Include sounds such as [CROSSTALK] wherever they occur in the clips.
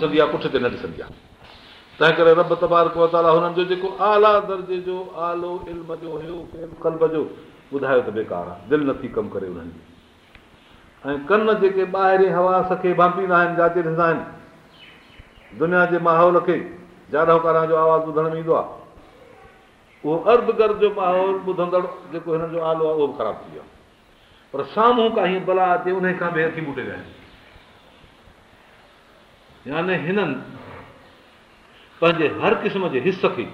दिलि नथी कमु करे माहौल खे जाॾो ॿुधण में ईंदो आहे उहो अर्ध गर्द जो माहौल जेको हिन जो आलो आहे उहो बि ख़राबु थी वियो आहे पर साम्हूं खां ई बलाह ते बि हथी मूटे विया आहिनि याने हिननि पंहिंजे हर क़िस्म जे हिस खे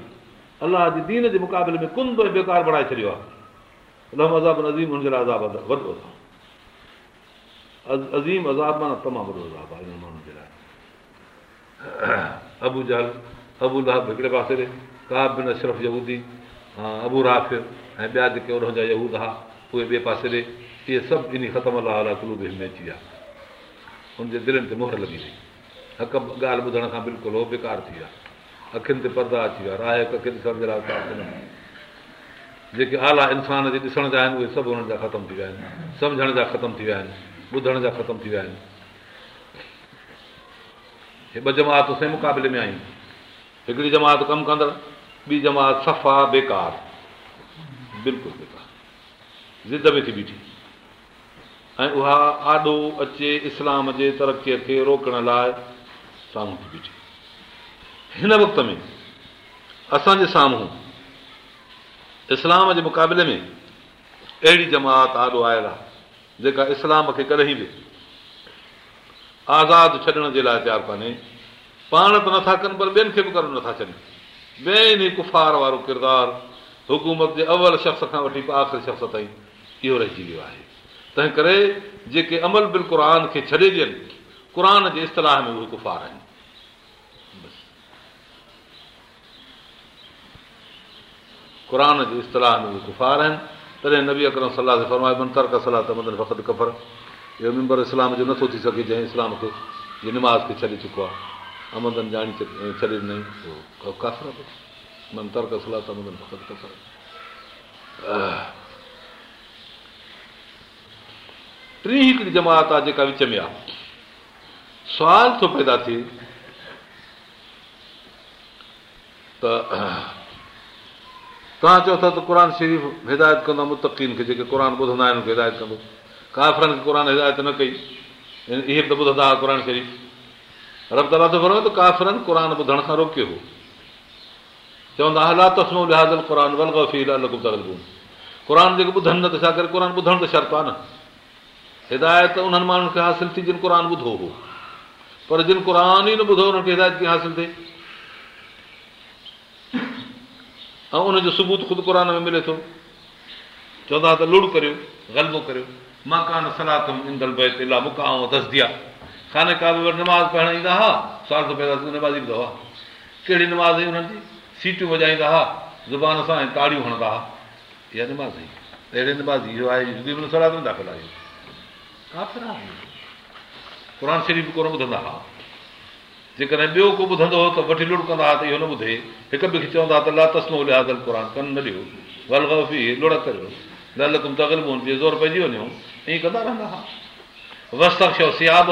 अलाह जे दीन जे मुक़ाबले में कुंद ऐं बेकार बणाए छॾियो आहे अज़ाब अज़ीम हुनजे लाइ अज़ाब वॾो अज़ीम अज़ाब माना तमामु वॾो अज़ाब आहे हिन माण्हुनि जे लाइ [CLEARS THROAT] अबू जल अबू लहब हिकिड़े पासे ॾे रे बिन अशरफ न अबू अबूराफ़िर ऐं ॿिया जेके उन जा यहूदा उहे ॿिए पासे ॾे इहे सभु इन ख़तम अलाह अलूद में अची विया हुनजे दिलनि ते मोहर लॻी वई हिकु ॻाल्हि ॿुधण खां बिल्कुलु उहो बेकार थी विया अखियुनि ते परदा अची विया राय लाइ जेके आला इंसान जे ॾिसण जा आहिनि उहे सभु हुननि जा ख़तमु थी विया आहिनि सम्झण जा ख़तमु थी विया आहिनि ॿुधण जा ख़तमु थी विया आहिनि हे ॿ जमात सही मुक़ाबले में आहियूं हिकिड़ी जमात कमु कंदड़ ॿी जमात सफ़ा बेकार बिल्कुलु बेकार ज़िद में थी बीठी ऐं उहा आॾो अचे इस्लाम जे तरक़ीअ खे रोकण लाइ साम्हूं थी बीठी हिन वक़्त में असांजे साम्हूं इस्लाम जे मुक़ाबले में अहिड़ी जमात आॾो आयल आहे जेका इस्लाम खे कॾहिं बि आज़ादु छॾण जे लाइ तयारु कोन्हे पाण त नथा कनि पर ॿियनि खे बि करणु नथा छॾनि ॿियनि ई कुफ़ार वारो किरदारु हुकूमत जे अवल शख़्स खां वठी आख़िर शख़्स ताईं इहो रहिजी वियो आहे तंहिं करे जेके अमल बिल क़ुर खे छॾे ॾियनि क़ुर जे इस्तलाह में उहे कुफ़ार आहिनि क़ुर जी इस्तलाह में गुफ़ार आहिनि तॾहिं नबी अकरम सलाह सलाहु फकत कफ़र इहो इस्लाम जो नथो थी सघे जंहिं इस्लाम खे जीअं निमाज़ खे छॾे चुको आहे टी हिकिड़ी जमात आहे जेका विच में आहे सुवाल थो पैदा थिए तव्हां चओ था त क़ुर शरीफ़ हिदायत कंदो आहे मुतक़ीन खे जेके क़ुर ॿुधंदा आहिनि हिदायत कंदो काफ़रनि खे क़ुर हिदायत न कई इहे त ॿुधंदा हुआ क़ुर शरीफ़ रब तला थो त काफ़रनि क़ुर ॿुधण खां रोकियो हो चवंदा हला तस्मो लिहाज़ल क़ुर जेके ॿुधनि न त छा करे क़ुर ॿुधण त शर्त आहे न हिदायत उन्हनि माण्हुनि खे हासिलु थी जिन क़ुर ॿुधो हो पर जिन क़ुर ई न ॿुधो उन्हनि खे हिदायत कीअं हासिलु थिए ऐं उनजो सबूत ख़ुदि क़ुर में मिले थो चवंदा त लुड़ करियो ग़लबो करियो मां कान सलाक नमाज़ पढ़ण ईंदा हुआ साल सौ नमाज़ी ईंदो हुआ कहिड़ी नमाज़ हुई हुननि जी सीटियूं वॼाईंदा हुआ ज़ुबान सां ऐं ताड़ियूं हणंदा हुआ इहा हुई अहिड़े नमाज़ इहो आहे जेकॾहिं ॿियो को ॿुधंदो हो त वठी लुड़ कंदा हुआ त इहो न ॿुधे हिक ॿिए खे चवंदा त ला लिहाज़ल कनि न ॾियो वलगी लुड़ करियो लातस्सोल ज़ोर पइजी वञो ईअं कंदा रहंदा हुआ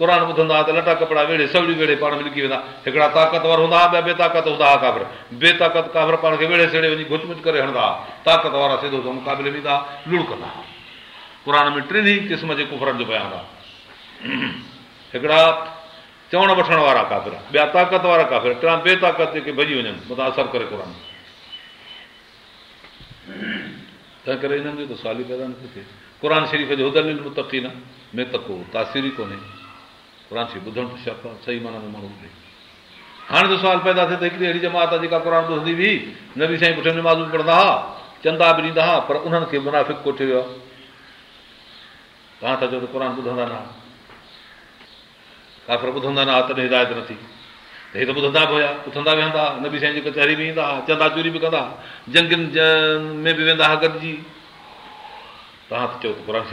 क़ुर ॿुधंदा त लटा कपिड़ा वेड़े सवड़ी वेड़े पाण में लिकी वेंदा हिकिड़ा ताक़तवर हूंदा हुआ ॿिया ॿिए ताक़त हूंदा हुआ काफ़िरे ताक़त काबर पाण खे वेड़े सेड़े वञी घुच मुच करे हणंदा हुआ ताक़त वारा सिधो त मुक़ाबले वेंदा लुड़ कंदा हुआ क़ुर में टिनि क़िस्म जे कुफ़रनि जो बयानु आहे [CLEARS THROAT] हिकिड़ा चवण वठण वारा काफ़िर ॿिया ताक़त वारा काफ़िर टिया ॿिए ताक़त जेके भॼी वञनि मथां असरु करे क़ुर तंहिं करे हिननि जो त ई पैदा नथो थिए क़ुर शरीफ़ जो हुदल में को न में त को तासीर ई कोन्हे क़ुर शरीफ़ ॿुधणु शक आहे सही माना माण्हुनि खे हाणे त सुवाल पैदा थिए त हिकिड़ी अहिड़ी जमात आहे जेका क़ुर ॿुधंदी हुई न बि साईं पुठियां नमाज़ बि पढ़ंदा हुआ चंदा बि ॾींदा हुआ पर उन्हनि खे मुनाफ़िक कोठे वियो आहे तव्हां था चओ त क़ुर ॿुधंदा न हुआ काफ़िर ॿुधंदा न तॾहिं हिदायत नथी त हे त ॿुधंदा बि हुया उथंदा न बि साईं जी कचहरी बि ईंदा चंदा चूरी बि कंदा जंग में बि वेंदा हुआ गॾिजी तव्हां त चओ त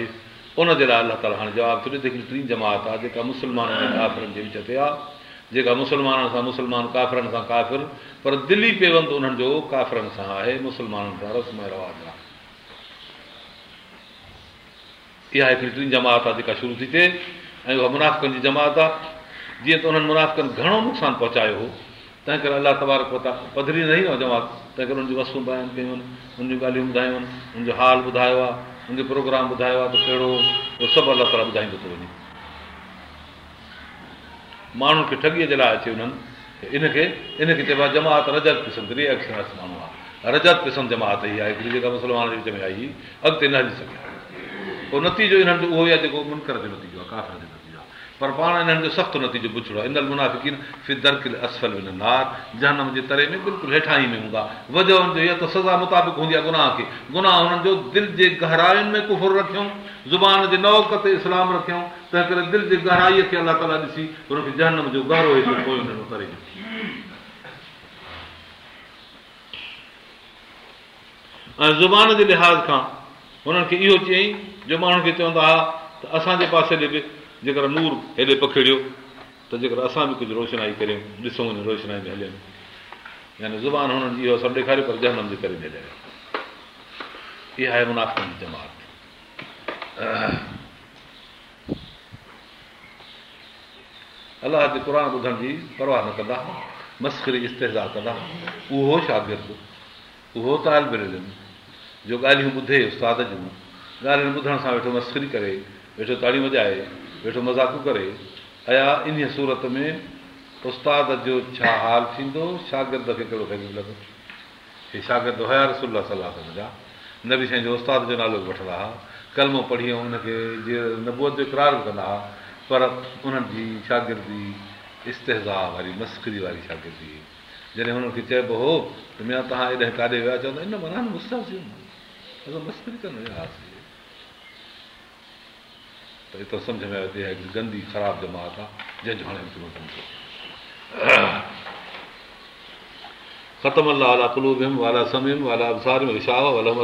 उन जे लाइ अलाह ताला हाणे जवाबु थो ॾिए त हिकिड़ी टी जमात आहे जेका मुस्लमान मुसलमाननिफ़िरनि जे विच ते आहे जेका मुस्लमाननि सां मुस्लमान काफ़िरनि सां काफ़िर पर दिली पेवंद उन्हनि जो काफ़िरनि सां आहे मुस्लमाननि सां रस्म रवाज़ आहे इहा हिकिड़ी टी जमात आहे जेका शुरू थी थिए ऐं उहा मुनाफ़िकनि जी जमात आहे जीअं त उन्हनि मुनाफ़कनि घणो नुक़सानु पहुचायो हो तंहिं करे अलाह तबार पहुता पधरी न ई आहे जमात तंहिं करे उन जूं वस्तू बयान कयूं उन जूं ॻाल्हियूं ॿुधायूं आहिनि उनजो हाल ॿुधायो आहे उनजो प्रोग्राम ॿुधायो आहे त कहिड़ो उहो सभु अलाह ताला ॿुधाईंदो थो वञे माण्हुनि खे ठगीअ जे लाइ अचे उन्हनि इनखे इनखे चइबो आहे जमात रजत माण्हू आहे रजत पिसंद जमात ई आहे हिकिड़ी जेका मुस्लमान जे विच में आई अॻिते न हली सघे पोइ नतीजो इन्हनि जो उहो ई आहे जेको मुनकर जो नतीजो आहे काफ़र काफ़ी पर पाण हिननि जो सख़्तु नतीजो पुछणो हेठां सज़ा गुनाह खे गुनाह हुननि जो अलाह ॾिसी ऐं ज़ुबान जे लिहाज़ खां हुननि खे इहो चयईं जो माण्हुनि खे चवंदा हुआ त असांजे पासे ॾे बि जेकर नूर हेॾे पखिड़ियो त जेकर असां बि कुझु रोशनाई करियूं ॾिसूं वञूं रोशनाई में हलियूं यानी ज़ुबान हुननि जी इहो सभु ॾेखारियो पर जनम जे करे न हले इहा आहे जी जमात अलाह जे क़ुर ॿुधण जी परवाह न कंदा मस्करी इस्तेज़ार इस्तेज़ा कंदा हुआ उहो शागिर्दु उहो तालमेल जो ॻाल्हियूं ॿुधे उस्ताद जूं ॻाल्हियूं ॿुधण सां वेठो मस्करी करे वेठो ताड़ियूं वॼाए वेठो मज़ाक करे आया इन सूरत में उस्ताद जो छा हाल थींदो शागिर्द खे कहिड़ो हे शागिर्दु हया सलाह जा न बि साईं जो उस्ताद जो नालो वठंदा हुआ कलमो पढ़ी ऐं हुनखे जीअं नबूअ जो इक़रार बि कंदा हुआ पर उन्हनि जी शागिर्दी इस्तेज़ा वारी मस्करी वारी शागिर्दी हुई जॾहिं हुननि खे चइबो हो त मां तव्हां एॾे काॾे विया चवंदा इन माना मुस्सासीं मस्त बि कंदासीं सम्झ में आयो गंदी ख़राबु जमात आहे मिन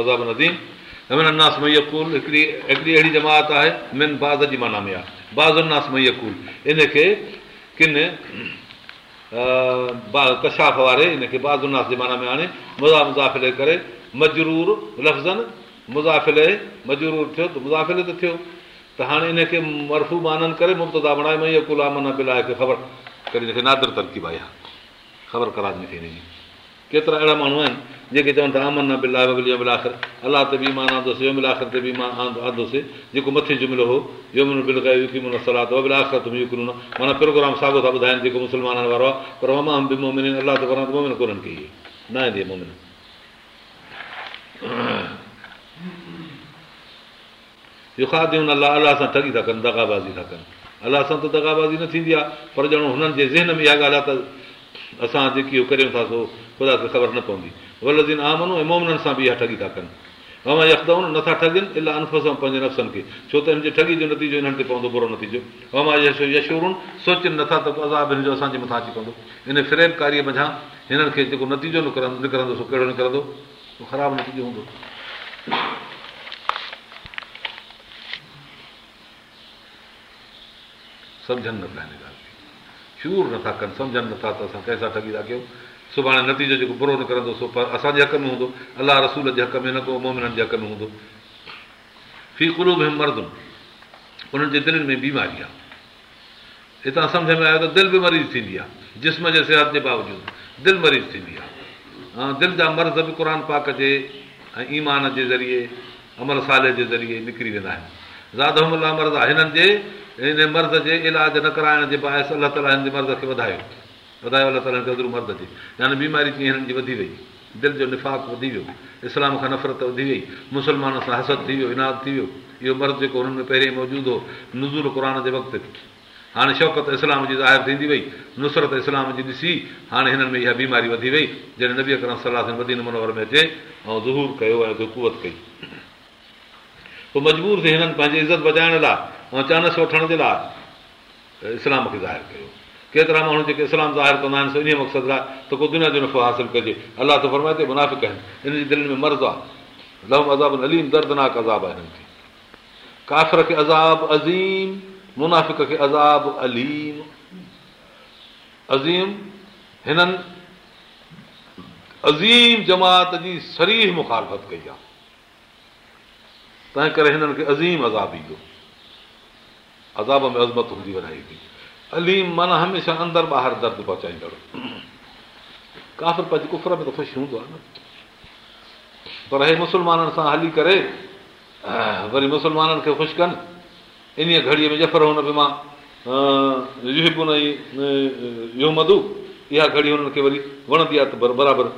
बाज़ जी الناس में يقول ان उनास मैयकुल इन खे किन ان वारे हिन الناس बादरास जी माना में आणे मुज़ा मुज़ाफ़िले مجرور لفظن लफ़्ज़नि مجرور मजरूर थियो त تھو त हाणे हिनखे मरफ़ू आनंद करे मुमतदा बणाए मई कुल आमन न बिला खे ख़बर करे हिनखे नादर तरक़ीब आहे ख़बर क़ार थी हिन जी केतिरा अहिड़ा माण्हू आहिनि जेके चवनि था अमन न बिलाए बिलागु अलाह ते बि मां आंदोसि यो ते बि आंदोसि जेको मथे जुमिलो हो यो बिल कयो मुन सलाह तुम होमिन माना प्रोग्राम साॻियो था ॿुधाइनि जेको मुस्लमाननि वारो आहे पर तमामु बि मोमिन अलाह वरां मोमिन तोमिन खे न ईंदी मोमिन इहो खादियूं अलाह अलाह सां ठगी था कनि दगाबाज़ी था कनि अलाह सां त दगाबाज़ी न थींदी आहे पर ॼण हुननि जे ज़हन में इहा ॻाल्हि आहे त असां जेकी उहो करियूं था सो ख़ुदा खे ख़बर न पवंदी वलदीन आमनूं ऐं मोमननि सां बि इहा ठगी था कनि हमाउनि नथा ठगनि इलाह अनफ सां पंहिंजे नफ़्सनि खे छो त हिनजे ठगी जो नतीजो हिननि ते पवंदो बुरो नतीजो अमाशो यशूरुनि सोचनि नथा त अज़ाब हिन जो असांजे मथां अची पवंदो इन फ्रेम मथां हिननि खे जेको नतीजो निकिरंदो निकिरंदो सो कहिड़ो निकिरंदो ख़राबु नतीजो हूंदो सम्झनि नथा हिन ॻाल्हि खे शूर नथा कनि सम्झनि नथा त असां कंहिंसां ठगी था कयूं सुभाणे नतीजो जेको बुरो न करंदो सो पर असांजे हक़ में हूंदो अलाह रसूल जे हक़ में न को मोमिननि जे हक़ में हूंदो फी क़ुलू में मर्द उन्हनि जे दिलनि में बीमारी आहे हितां सम्झ में आयो त दिलि बि मरीज़ थींदी आहे जिस्म जे सिहत जे बावजूदि दिलि मरीज़ थींदी आहे हा दिलि जा मर्ज़ बि क़ुर पाक जे ऐं ईमान जे ज़रिए अमर साले जे ज़रिए निकिरी वेंदा आहिनि मर्ज़ आहे हिननि जे हिन मर्ज़ जे इलाज न कराइण जे बाहि अलाह ताला हिन जे मर्ज़ खे वधायो वधायो अलाह ताला मर्द जी यानी बीमारी कीअं हिननि जी वधी वई दिलि जो निफ़ाक़ वधी वियो इस्लाम खां नफ़रत वधी वई मुस्लमाननि सां हसद थी वियो इनाद थी वियो इहो मर्दु जेको हुननि में पहिरीं मौजूदु हो नज़ूर क़ुर जे वक़्तु हाणे शौक़त इस्लाम जी ज़ाहिर थींदी वई नुसरत इस्लाम जी ॾिसी हाणे हिननि में इहा बीमारी वधी वई जॾहिं नबी अकरम सलाह वधी मनोहर में अचे ऐं ज़हूर कयो ऐं कुवत कई पोइ मजबूर थिए हिननि पंहिंजी इज़त बचाइण लाइ ऐं अहचानस वठण जे लाइ इस्लाम खे ज़ाहिरु कयो केतिरा माण्हू जेके इस्लाम ज़ाहिरु कंदा आहिनि इन मक़सदु लाइ त को दुनिया जो नफ़ो हासिलु कजे अलाह त फरमाए ते मुनाफ़िक आहिनि हिन जे दिलि में मर्ज़ु आहे लहम अज़ाब अलीम दर्दनाक अज़ाब आहे हिननि खे काफ़िर खे अज़ाब अज़ीम मुनाफ़िक खे अज़ाब अलीम अज़ीम हिननि अज़ीम जमात जी सरीह मुखालफ़त कई आहे तंहिं करे हिननि खे अज़ीम अज़ाब ईंदो अज़ाब में अज़मत हूंदी वञे थी अलीम माना हमेशह अंदरि ॿाहिरि दर्द पहुचाईंदड़ काफ़िर पंहिंजे कुफर में त ख़ुशि हूंदो आहे न पर हे मुसलमाननि सां हली करे वरी मुसलमाननि खे ख़ुशि कनि इन्हीअ घड़ीअ में ज़फर हुन बि मां युहिबुन इहो मधु इहा घड़ी हुननि खे वरी वणंदी आहे त बराबरि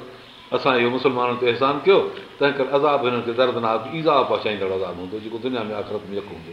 असां इहो मुसलमाननि ते अहसान कयो तंहिं करे अज़ाब हिननि खे दर्दनाक ईज़ा पहुचाईंदड़ अज़ाब हूंदो जेको दुनिया में आख़िरत में यकु हूंदो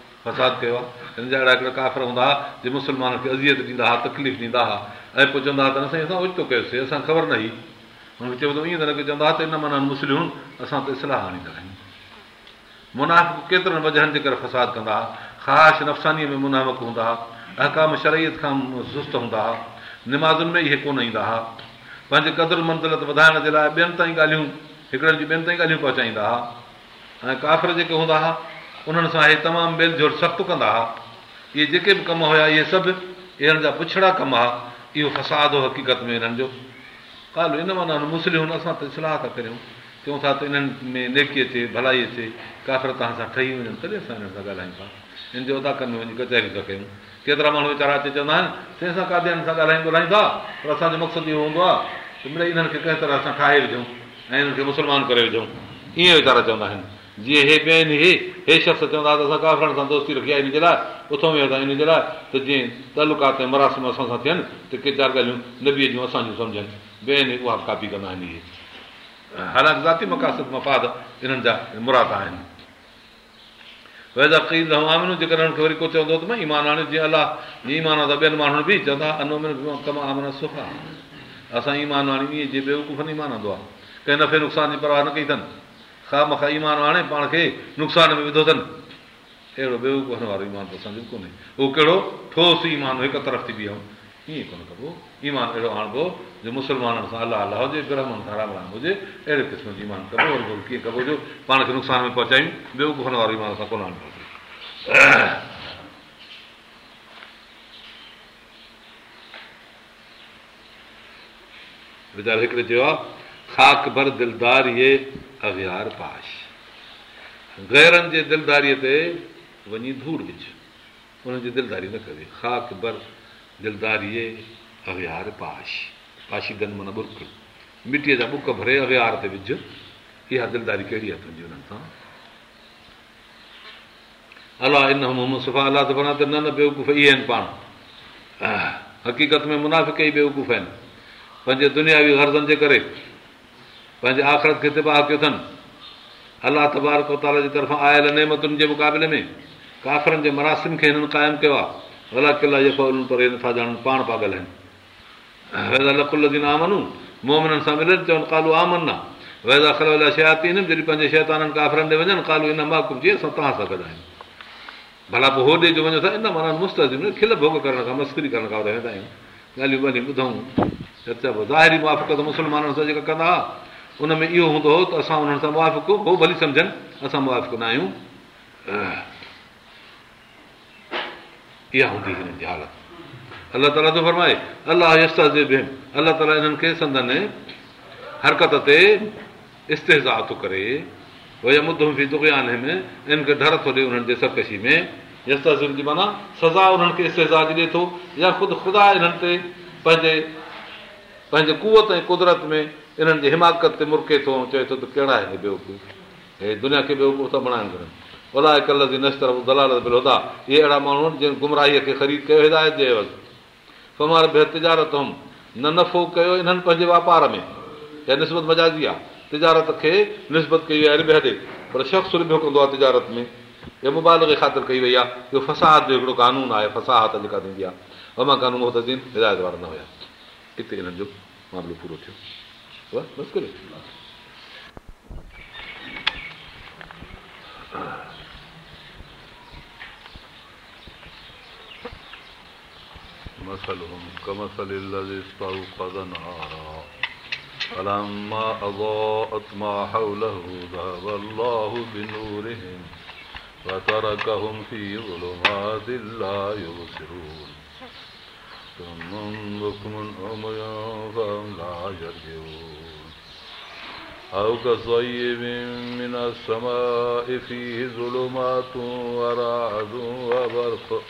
फसाद कयो आहे हिन जा अहिड़ा हिकिड़ा काफ़िर हूंदा हुआ जे मुस्लमाननि खे अज़ियत ॾींदा हुआ तकलीफ़ ॾींदा हुआ ऐं पोइ चवंदा हुआ त न साईं असां ओचितो कयोसीं असां ख़बर न हुई हुनखे चयो त ईअं त न की चवंदा हुआ त इन माना मुस्लिम असां त इस्लाह आणींदा आहियूं मुनाफ़ केतिरनि वज़हनि जे करे फसाद कंदा हुआ ख़ासि नफ़सानीअ में मुनाफ़ हूंदा हुआ अहकाम शरैत खां सुस्तु हूंदा हुआ निमाज़ुनि में इहे कोन ईंदा हुआ पंहिंजे क़दुरु मंज़ल वधाइण जे लाइ ॿियनि ताईं ॻाल्हियूं हिकिड़नि जी ॿियनि ताईं ॻाल्हियूं पहुचाईंदा हुआ ऐं काफ़िर जेके हूंदा हुआ उन्हनि सां इहे तमामु मेल मेलझोड़ सख़्तु कंदा हुआ इहे जेके बि कम हुया इहे सभु इन्हनि जा पुछड़ा कम हुआ इहो फसाद हो हक़ीक़त में हिननि जो कालो इन माना मुस्लिम असां त सलाह था करियूं चऊं था त इन्हनि में नेकी अचे भलाई अचे काफ़िर तव्हां सां ठही वञनि तॾहिं असां हिननि सां ॻाल्हायूं था हिन जो अदाकनि में वञी कचहरी था कयूं केतिरा माण्हू वीचारा हिते चवंदा आहिनि तंहिंसां काथे हिन सां ॻाल्हायूं था पर असांजो मक़सदु इहो हूंदो आहे त मिड़ई इन्हनि खे कंहिं तरह सां ठाहे विझूं ऐं हिननि खे मुस्लमान करे विझूं ईअं वीचारा चवंदा आहिनि जीअं हे ॿियनि हे हे शख़्स चवंदा त असां काफ़रनि सां दोस्ती रखी आहे इनजे लाइ उथो वेहंदा इनजे लाइ त जीअं तालुकात ऐं मरासिम असां सां थियनि त के चारि ॻाल्हियूं नबीअ जूं असांजो सम्झनि ॿियनि उहा कापी कंदा आहिनि इहे हालांकि ज़ाती मक़ासिद मफ़ाद इन्हनि जा मुराद आहिनि जेकर जेकॾहिं वरी को चवंदो त ईमान आणियो जीअं अलाह जीअं ईमान आहे त ॿियनि माण्हुनि बि चवंदा अनोमिन तमामु असां ईमान आणियूं ईअं जीअं बेवकूफ़नि ईमान आंदो आहे कंहिं नफ़े नुक़सान जी परवाह न कई अथनि खा मूं ईमान आणे पाण खे नुक़सान में विधो अथनि अहिड़ो ॿियो कुहण वारो ईमान त असांजो कोन्हे उहो कहिड़ो ठोस ईमान हिकु तरफ़ थी बीहूं ईअं कोन कबो ईमान अहिड़ो आणिबो मुस्लमाननि सां अलाह अलाह हुजे ब्रह्मनि सां राम राम हुजे अहिड़े क़िस्म जो ईमान कबो वरी कीअं कबो जो पाण खे नुक़सान में पहुचायूं ॿियो कुहन वारो ईमान असां कोन आणिबो हिकिड़े चयो आहे ख़ाक भर दिलदार इहे अवियार पाश गैरनि जे दिलदारीअ ते वञी धूड़ विझ उन्हनि जी दिलदारी न करे ख़ाक बर दिलदारीअ अवियार पाश पाशी पाशीदन मन बुर्क मिटीअ जा बुक भरे अवियार ते विझ इहा दिलदारी कहिड़ी आहे तुंहिंजी हुननि सां अला इन सुफ़ा अलाह अला त न न बेवकूफ़ इहे आहिनि पाण हक़ीक़त में मुनाफ़िक ई बेवकूफ़ आहिनि पंहिंजे दुनियावी गर्ज़नि जे करे पंहिंजे आख़िरत खे तिबाह कयो अथनि अलाह तबारक ताला जे तरफ़ां आयल नेमतुनि जे मुक़ाबले में काफ़रनि जे मरासिम खे हिननि क़ाइमु कयो आहे अलाह किला जेको पर नथा ॼाणनि पाण पाॻल आहिनि आमनू लकुल सां मिलनि चवनि कालू आमन आहे वैदा शैयातींदमि जॾहिं पंहिंजे शैताननि काफ़रनि ॾे वञनि कालू इन महाकुब जी असां तव्हां सां गॾु आहियूं भला पोइ होॾे जो वञो था इन माना मुस्तज़िम खिल भोग करण खां मस्करी करण खां वेंदा आहियूं ॻाल्हियूं ॿाल्हियूं ॿुधूं ज़ाहिरी माफ़ कंदो मुस्लमाननि सां जेका कंदा हुआ उन में इहो हूंदो हो त असां उन्हनि सां मुआ कयो भली सम्झनि असां मुआ न आहियूं इहा हूंदी हिननि जी हालत अलाह ताला थो फरमाए अलाह अलाह ताला हिननि खे संदन हरकत ते इस्तेज़ा थो करे मुदी दुकान में भईयाने खे डर थो ॾिए उन्हनि जे सरकशी में यसाज़ जी माना सज़ा उन्हनि खे इस्तेज़ा ॾिए थो या ख़ुदि ख़ुदा हिननि ते पंहिंजे पंहिंजे कुवत ऐं कुदरत में इन्हनि जे हिमाकत ते मुरके थो ऐं चए थो त कहिड़ा आहिनि ॿियो हे दुनिया खे ॿियो था जी घुरनि दलाल बि दलालता इहे अहिड़ा माण्हू आहिनि जिन गुमराहीअ खे ख़रीद कयो हिदायत ॾियु फमार तिजारत हुउमि न नफ़ो कयो इन्हनि पंहिंजे वापार में या निस्बत मज़ाजी आहे तिजारत खे निस्बत कई वई आहे पर शख़्स कंदो आहे तिजारत में या मुबालक खे ख़ातिर कई वई आहे इहो फसाहत जो हिकिड़ो क़ानून आहे फसाहत जेका थींदी आहे फमा क़ानून मोहतीन हिदायत वारा न हुया किथे हिननि जो मामिलो पूरो थियो بس كده مثلهم كمثل الذي استوقد نارا فلما أضاءت ما حوله ذهب الله بنورهم وتركهم في ظلمات لا يبصرون ثم بكم عمي فهم لا يرجعون أو كصيب من السماء فيه ظلمات ورعد وبرق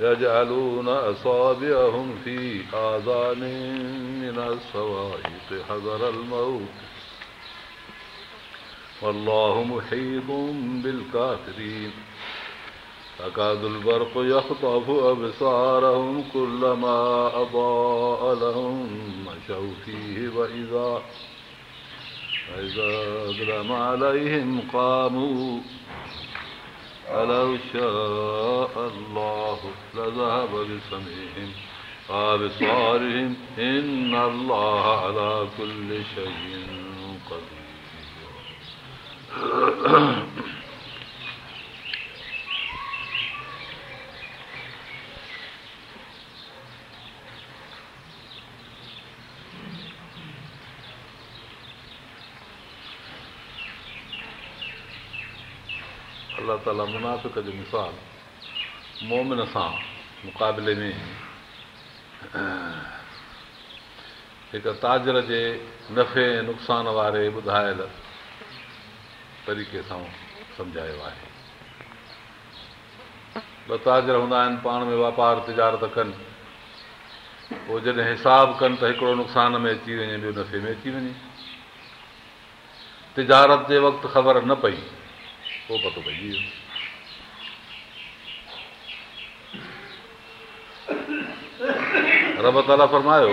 يجعلون أصابعهم في آذان من الصواعق حذر الموت والله محيط بالكافرين تكاد البرق يخطف أبصارهم كلما أضاء لهم مشوا فيه وإذا فإذا أظلم عليهم قاموا ولو شاء الله لذهب بسمعهم وأبصارهم إن الله على كل شيء قدير [CLEARS THROAT] अलाह ताला मुनाफ़िक जो मिसाल मोमिन सां मुक़ाबले में हिकु ताजर जे नफ़े ऐं नुक़सान वारे ॿुधायल तरीक़े सां सम्झायो आहे ॿ ताजर हूंदा आहिनि पाण में वापारु तिजारत कनि पोइ जॾहिं हिसाब कनि त हिकिड़ो नुक़सान में अची वञे ॿियो नफ़े में अची वञे तिजारत जे वक़्तु ख़बर न पई रब ता फरमायो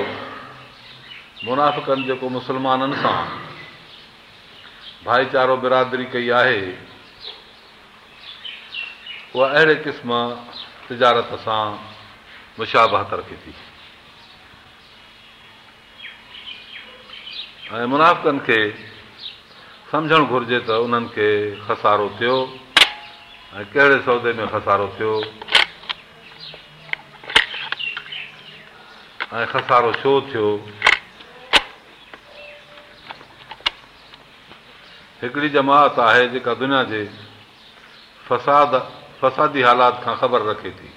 मुनाफ़नि जेको मुस्लमाननि सां भाईचारो बिरादरी कई आहे उहा अहिड़े क़िस्म तिजारत सां मुशाबहत रखे थी ऐं منافقن खे सम्झणु घुरिजे त उन्हनि खे खसारो थियो ऐं कहिड़े सौदे में खसारो थियो ऐं खसारो छो थियो हिकिड़ी जमात आहे जेका दुनिया जे फ़साद फसादी हालात खां ख़बर रखे थी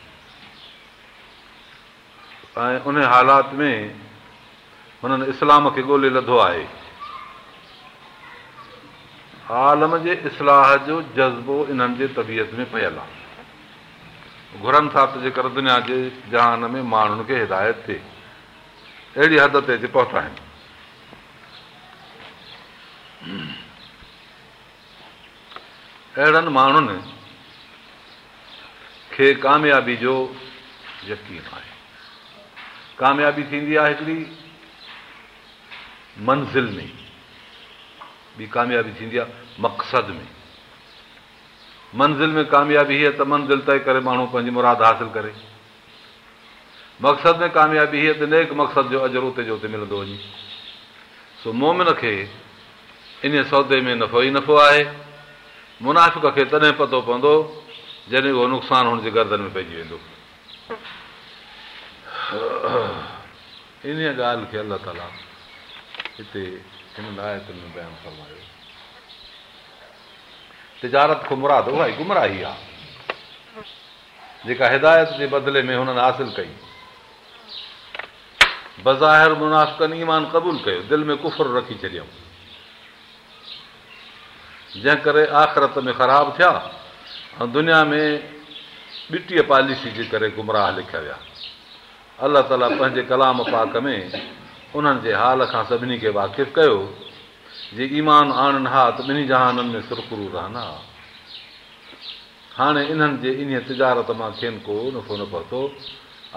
ऐं उन हालात में हुननि इस्लाम खे ॻोल्हे लधो आहे आलम जे इस्लाह जो जज़्बो इन्हनि जे तबियत में पयल आहे घुरनि था त जेकर दुनिया जे जहान में माण्हुनि खे हिदायत थिए अहिड़ी हद ते हिते पहुता आहिनि अहिड़नि माण्हुनि खे कामयाबी जो यकीन आहे कामयाबी थींदी आहे हिकिड़ी मंज़िल में ॿी कामयाबी थींदी आहे मक़सद में मंज़िल में कामयाबी हीअ त मंज़िल तइ करे माण्हू पंहिंजी मुराद हासिल करे मक़सद में कामयाबी हीअ त नेक मक़सद जो अजर उते जो उते मिलंदो वञे सो मोमिन खे इन सौदे में नफ़ो ई नफ़ो आहे मुनाफ़िक खे तॾहिं पतो पवंदो जॾहिं उहो नुक़सानु हुनजे गर्दन में पइजी वेंदो इन ॻाल्हि खे अलाह ताला हिते हिन लाइ फरमायो तिजारत खां मुराद उहा ई गुमराही आहे जेका हिदायत जे बदिले में हुननि हासिल कई बज़ाहिर मुनाफ़िकनि ईमान क़बूलु कयो दिलि में कुफुर रखी छॾियऊं जंहिं करे आख़िरत में ख़राब थिया ऐं दुनिया में ॿिटीह पॉलिसी जे करे गुमराह लिखिया विया अलाह ताला पंहिंजे कलाम पाक में उन्हनि जे हाल खां सभिनी खे वाक़िफ़ु कयो जे ईमान आणनि हा त ॿिन्ही जहाननि में सुरखुरू रहनि हा हाणे इन्हनि जे इन तिजारत मां थियनि को नफ़ो न पहुतो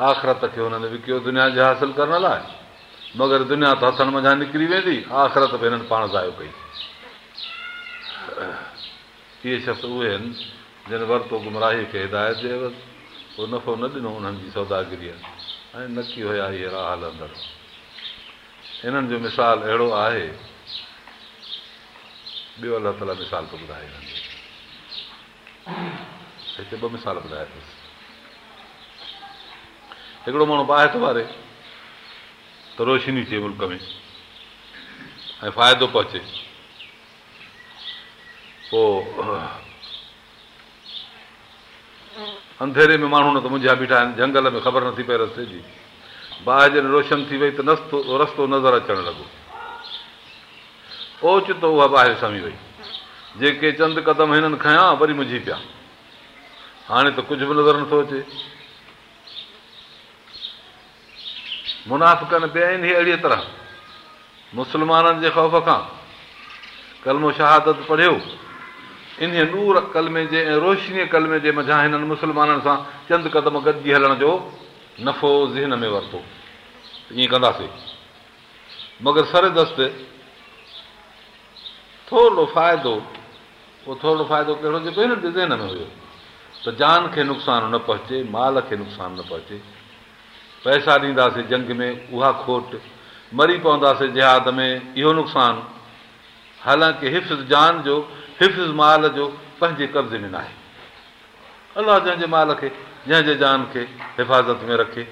आख़िरत खे हुननि विकियो दुनिया जे हासिलु करण लाइ मगर दुनिया त हथनि मज़ा निकिरी वेंदी आख़िरत बि हिननि पाण ज़ायो कई इहे शख़्स उहे आहिनि जिन वरितो गुमराही खे हिदायत जे उहो नफ़ो न ॾिनो उन्हनि जी सौदागिरीअ ऐं नकी हुया इहे राह हलंदड़ हिननि जो मिसाल अहिड़ो आहे ॿियो अलाह ताला मिसाल थो ॿुधाए हिते ॿ मिसाल ॿुधाए अथसि हिकिड़ो माण्हू ॿाहित वारे त रोशनी थिए मुल्क में ऐं फ़ाइदो पहुचे पोइ अंधेरे में माण्हू न त मुंहिंजा बीठा आहिनि झंगल में ख़बर नथी पए रस्ते जी बाहि जॾहिं रोशन थी वई त नस्तो रस्तो नज़र अचणु लॻो ओच त उहा ॿाहिरि समी वई जेके चंद कदम हिननि खयां वरी मुंझी पिया हाणे त कुझु बि नज़र नथो अचे मुनाफ़ा कनि पिया आहिनि इहे अहिड़ीअ तरह मुस्लमाननि जे ख़ौफ़ खां कलमो शहादत पढ़ियो इन नूर कलमे जे ऐं रोशनीअ कलमे जे मज़ा हिननि मुस्लमाननि सां चंद कदम गॾिजी हलण जो नफ़ो ज़हन में वरितो ईअं कंदासीं मगर सर दस्त थोरो फ़ाइदो पोइ थोरो फ़ाइदो कहिड़ो जेको हिन जेज़ेन में हुयो त जान खे नुक़सानु न पहुचे माल खे नुक़सानु न पहुचे पैसा ॾींदासीं जंग में उहा खोट मरी पवंदासीं जिहाद में इहो नुक़सानु हालांकि हिफ़्ज़ जान जो हिफ़्ज़ माल जो पंहिंजे कब्ज़े में न आहे अलाह जंहिंजे माल खे जंहिंजे जान खे हिफ़ाज़त में रखे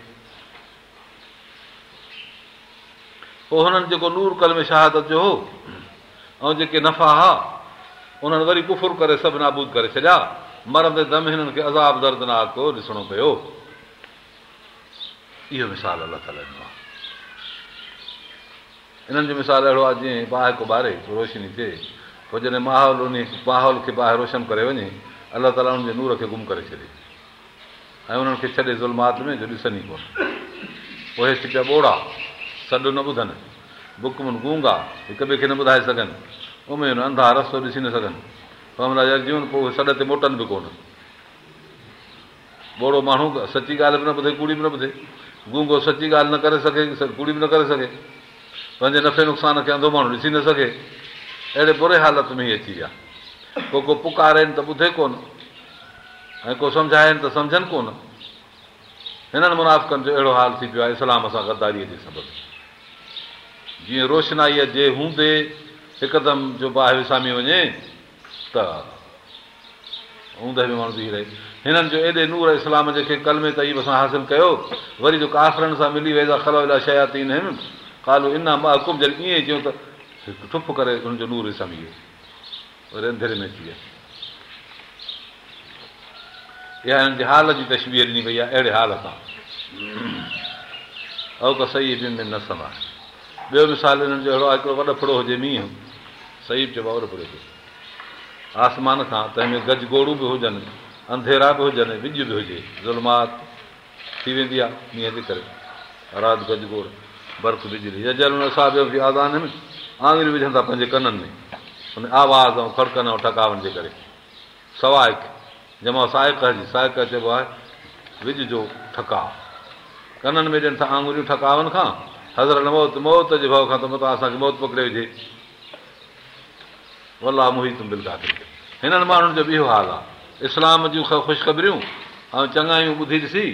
पोइ हुननि जेको नूर कल में शहादत जो हो ऐं जेके नफ़ा हुआ उन्हनि वरी कुफुर करे सभु नाबूद करे छॾिया मरंदे दम हिननि खे अज़ाब दर्दनाक ॾिसणो पियो इहो मिसाल अलाह ताला इन्हनि जो मिसाल अहिड़ो आहे जीअं बाहि हिकु ॿारे रोशनी थिए पोइ जॾहिं माहौल उन माहौल खे ॿाहिरि रोशन करे वञे अलाह ताला उन नूर खे गुम करे छॾे ऐं उन्हनि खे छॾे ज़ुल्मात में जो ॾिसनि ई कोन उहे ॿोड़ा सॾु न ॿुधनि बुकमन गूंगा हिक ॿिए खे न ॿुधाए सघनि उमेन अंधा रस्तो ॾिसी न सघनि कमला कमिरा पोइ सॾ ते मोटनि बि कोन बोरो माण्हू सची ॻाल्हि बि न ॿुधे कूड़ी बि न ॿुधे गूंगो सची ॻाल्हि न करे सघे कूड़ी बि न करे सघे पंहिंजे नफ़े नुक़सान खे अंधो माण्हू ॾिसी न सघे अहिड़े बुरे हालत में ई अची विया को को आहिनि त ॿुधे कोन ऐं को सम्झाए त सम्झनि कोन हिननि मुनाफ़िकनि जो अहिड़ो हाल थी पियो आहे इस्लाम सां गदारीअ जे सबबु जीअं रोशनाईअ जे हूंदे हिकदमि जो बाहि विसामी वञे त ऊंदहि बि माण्हू थी रहे हिननि जो एॾे नूर इस्लाम जेके कलमे में तईब सां हासिलु कयो वरी जेको आख़िरनि सां मिली वेदा ख़ल विला शयाती न कालू इन जॾहिं ईअं चयो त हिकु ठुप करे हुनजो नूर विसामी वियो वरी अंधेरे में अची वे इहा हिननि जे हाल जी तशवीर ॾिनी वई आहे अहिड़े हाल सां [CLEARS THROAT] औक सही ॾिने न समाज ॿियो मिसाल हिननि जो अहिड़ो आहे हिकिड़ो वॾो फुड़ो हुजे मींहुं सही चइबो आहे वॾो फुड़ो हुजे आसमान खां तंहिंमें गज गोड़ू बि हुजनि अंधेरा बि हुजनि विज बि हुजे ज़ुल्मात थी वेंदी आहे मींहं जे करे रात गज गोड़ बर्फ़ विझी जल असां ॿियो बि आदान आहिनि आङुरियूं विझनि था पंहिंजे कननि में उन आवाज़ ऐं खड़कनि ऐं ठकाव जे करे सवाइ जमा साइक जी साइक चइबो आहे विझ जो ठकाउ कननि में ॾियनि था आङुरियूं ठकावनि खां हज़रत मौत मौत जे भाउ खां त मथां असांखे मौत पकड़े विझे वला मोहित मोहिता हिननि माण्हुनि जो इहो हाल आहे इस्लाम जूं ख़ुशिखबरियूं ऐं चङायूं ॿुधी ॾिसी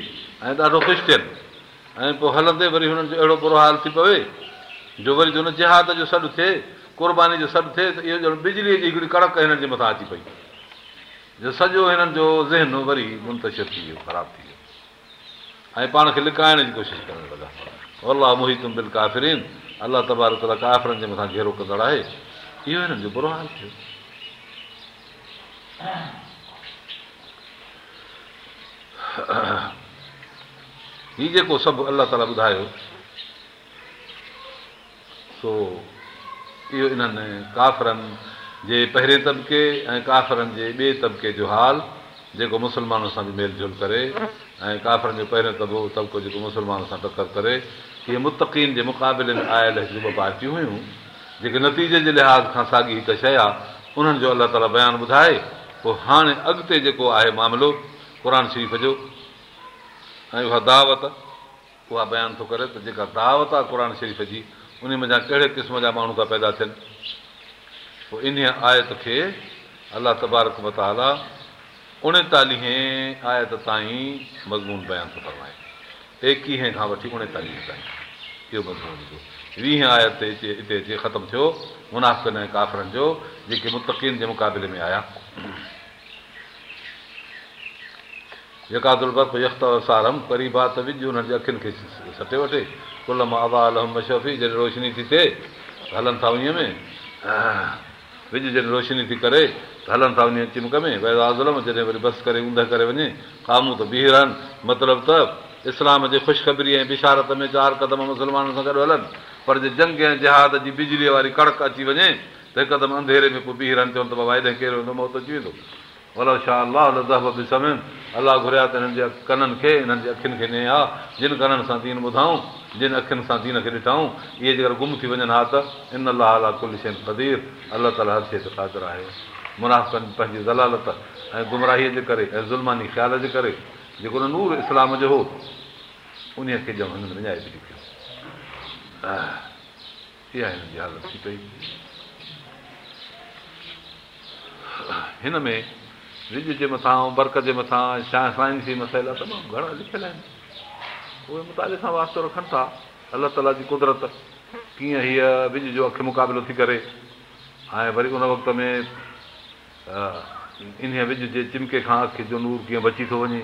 ऐं ॾाढो ख़ुशि थियनि ऐं पोइ हलंदे वरी हुननि जो अहिड़ो बुरो हाल थी पवे जो वरी हुन जिहाद जो सॾु थिए क़ुर्बानी जो सॾु थिए त इहो ॼण बिजलीअ जी हिकिड़ी कणिक हिननि जे मथां अची पई जो सॼो हिननि जो ज़हन वरी मुंतशिर थी वियो ख़राबु थी वियो ऐं पाण खे लिकाइण जी कोशिशि करणु लॻा अलाह मोहितुम बिल काफ़िरीन अल अलाह तबारक काफ़िरनि जे मथां घेरो कंदड़ आहे इहो हिननि जो बुरो हाल थियो हीउ जेको सभु अलाह ताला ॿुधायो सो इहो इन्हनि काफ़िरनि जे पहिरें तबिके ऐं काफ़िरनि जे ॿिए तबिके जो हाल जेको मुस्लमाननि सां बि मेल झोल करे ऐं काफ़िरनि जो पहिरियों तबिको तबिको जेको मुस्लमान सां टकरु करे इहे मुतक़ीन जे मुक़ाबले में आयल ॿ पार्टियूं हुयूं जेके नतीजे जे लिहाज़ खां साॻी हिकु शइ आहे उन्हनि जो अलाह ताला बयानु ॿुधाए पोइ हाणे अॻिते जेको आहे मामिलो क़ुर शरीफ़ जो ऐं उहा दावत उहा बयानु थो करे त जेका दावत आहे क़ुर शरीफ़ जी उन मा कहिड़े क़िस्म जा माण्हू था पैदा थियनि पोइ इन आयत खे अलाह तबारक मताला उणेतालीह आयत ताईं मज़मून बयानु थो कराए एकवीह खां वठी उणेतालीह ताईं इहो मज़मून वीह आयत ते अचे हिते अचे ख़तमु थियो मुनाफ़िन ऐं काफ़रनि जो जेके मुतक़ीन जे मुक़ाबले में आया जेका दुलत सारम आहे त विझ हुननि जे अखियुनि खे सटे वठे कुल मां आबा अलहम मशफ़ी जॾहिं रोशनी थी थिए हलनि था उन्हीअ में विझ जॾहिं रोशनी थी करे त हलनि था उन्हीअ चिमक में वैदा राज़लम जॾहिं वरी बसि करे ऊंध करे वञे कामो त बीह रहनि मतिलबु त इस्लाम जे ख़ुशख़बरी ऐं बिशारत में चारि क़दम मुस्लमाननि सां गॾु हलनि पर जे जंग ऐं जिहाद जी बिजलीअ वारी कड़क अची वञे त हिकदमि अंधेरे में पोइ बीह रहनि चवनि त बाबा हेॾे केरु वेंदो मौत अची वेंदो अलो छा अलाह अल बि समय अलाह घुरिया त हिननि जे कननि खे हिननि जे अखियुनि खे ने हा जिन कननि सां दीन ॿुधाऊं जिन अखियुनि सां दीन खे ॾिठाऊं इहे जेकर गुम थी वञनि हा त इन अला कुल शइ फज़दीर अलाह ताला हर शइ ते ख़ातिर आहे मुनाफ़नि पंहिंजी ज़लालत ऐं गुमराहीअ जे करे ऐं ज़ुल्मानी ख़्याल जे करे जेको न नूर इस्लाम जो हो उन खे ॼण हुननि विञाए बि ॾिठो इहा हिन जी हालत थी पई हिन में रिज जे मथां बर्क जे मथां साईं जी मसइला तमामु घणा लिखियल आहिनि उहे मुताले सां वास्तो रखनि था अलाह ताला जी कुदरत कीअं हीअ विज जो अखि मुक़ाबिलो थी करे ऐं वरी उन वक़्त में इन विज जे चिमके खां अखि जो नूर कीअं बची थो वञे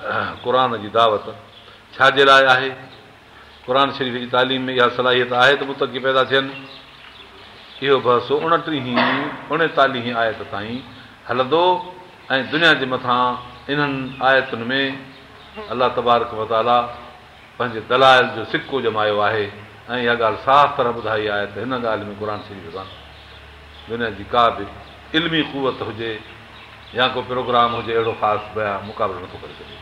क़ुर जी दावत छाजे लाइ आहे क़ुर शरीफ़ जी तालीम में इहा सलाहियत आहे त उहो त पैदा थियनि इहो बरसो उणटीह उणेतालीह आयत ताईं हलंदो ऐं दुनिया जे मथां इन्हनि आयतुनि में अलाह तबारक मताला पंहिंजे दलाल जो सिको जमायो आहे ऐं इहा ॻाल्हि साफ़ तरह ॿुधाई आहे त हिन ॻाल्हि में क़ुर शरीफ़ सां दुनिया जी का बि इल्मी क़ुवत हुजे या को प्रोग्राम हुजे अहिड़ो ख़ासि बया मुक़ाबिलो नथो करे सघे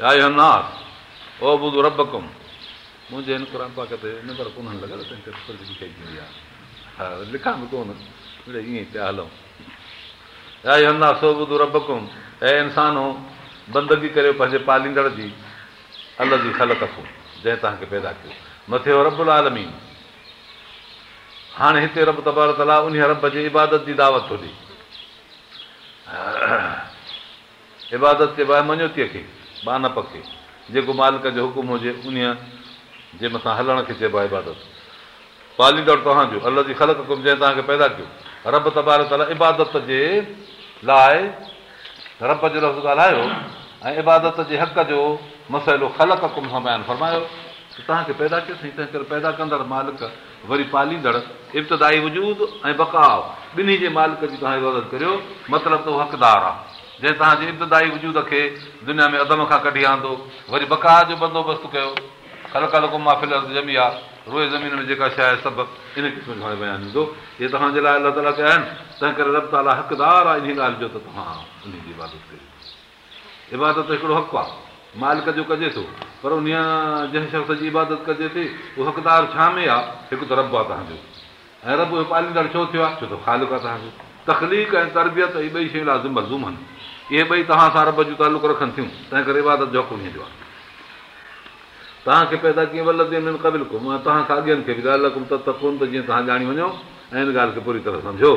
मुंहिंजे हिन कोनी आहे लिखां बि कोन अड़े ईअं पिया हलूं हंदा सो ॿुधो रब कुम ऐं इंसान हो बंदगी करियो पंहिंजे पालींदड़ जी अल जी थल कफ़ जंहिं तव्हांखे पैदा कयो मथे रब लालमी हाणे हिते रब तबार लाइ उन रब जी इबादत जी दावत थो ॾे इबादत चइबो आहे मञोतीअ खे ॿ न पखे जेको मालिक जो हुकुम हुजे उन जे मथां हलण खे चइबो आहे इबादत पालींदड़ु तव्हांजो अलॻि जी ख़लक हुकुम जंहिं तव्हांखे पैदा कयो रब तबारत ताला इबादत जे लाइ रब जो लफ़्ज़ ॻाल्हायो ऐं इबादत जे हक़ जो मसइलो ख़लक हुकुम सां बयानु फरमायो त तव्हांखे पैदा कयो कयोसीं तंहिं करे पैदा कंदड़ मालिक वरी पालींदड़ इब्तिदाई वजूद ऐं बकाव ॿिन्ही जे मालिक जी तव्हां इबादत करियो मतिलबु त उहो हक़दारु आहे जंहिं तव्हांजे इब्तिदाई वजूद खे दुनिया में अदम खां कढी आंदो वरी बका जो बंदोबस्तु कयो अलॻि अलॻि माहफ़िलमी आहे रोए ज़मीन में जेका शइ आहे सभु इन क़िस्म खां बयानु ईंदो इहे तव्हांजे लाइ अलाह ताला कया आहिनि तंहिं करे रब ताला हक़दार आहे इन ॻाल्हि जो त तव्हां उन जी इबादत कयो इबादत हिकिड़ो हक़ु आहे मालिक जो कजे थो पर उन जंहिं शख़्स जी इबादत कजे थी उहो हक़दार छा में आहे हिकु त रब आहे तव्हांजो ऐं रब पालींदड़ छो थियो आहे छो त ख़ालिक आहे तव्हांजो तकलीफ़ ऐं तरबियत ऐं ॿई शयूं लाज़िम मज़ूम आहिनि इहे ॿई तव्हां सां रब जूं तालुक रखनि थियूं तंहिं करे इबादत जो जोखिमु थींदो आहे तव्हांखे पैदा कीअं कयूं अलॻि तव्हां खां अॻियनि खे बि ॻाल्हि त कोन त जीअं तव्हां ॼाणी वञो ऐं हिन ॻाल्हि खे पूरी तरह समुझो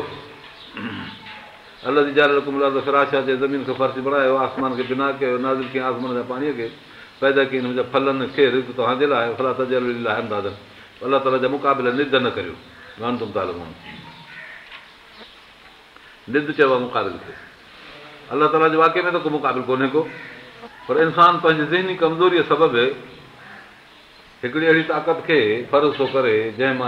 अलॻि ज़ाला फिराशा जे ज़मीन खे फर्ज़ु बणायो आसमान खे बिना कयो नाज़ कीअं आसमान जा पाणीअ खे पैदा कीअं हुनजा फलनि खे तव्हांजे लाइ फला तजल लाइ अंदाज़नि अलाह ताला जा तालक़ाबला निद न करियूं निध चयो आहे मुक़ाबिलनि खे अलाह ताला जे वाके में त को मुक़ाबिलो कोन्हे को पर इंसानु पंहिंजी ज़हनी कमज़ोरीअ सबब हिकिड़ी अहिड़ी ताक़त खे फ़र्ज़ थो करे जंहिं मा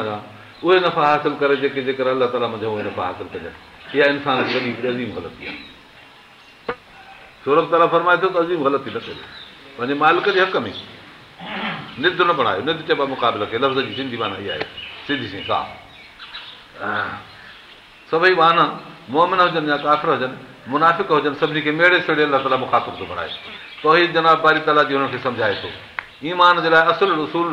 उहे नफ़ा हासिलु करे जेके जेकर अलाह ताला मुंहिंजो उहे नफ़ा हासिलु कजनि इहा इंसान जी वॾी अज़ीम ग़लती आहे सूरत ताला फरमाए थो त अज़ीम ग़लती न कजे पंहिंजे मालिक जे हक़ में निध न बणायो निद चइबो आहे मुक़ाबिले खे लफ़्ज़ जी सिंधी माना इहा आहे सिधी सिंह का सभई बहाना मुन हुजनि या काफ़िर हुजनि मुनाफ़िक हुजनि सभिनी खे मेड़े सेड़े अलाह ताला मुखात थो बणाए तो ई जनब बारी तालाजी हुनखे सम्झाए थो ईमान जे लाइ असुलु रसूल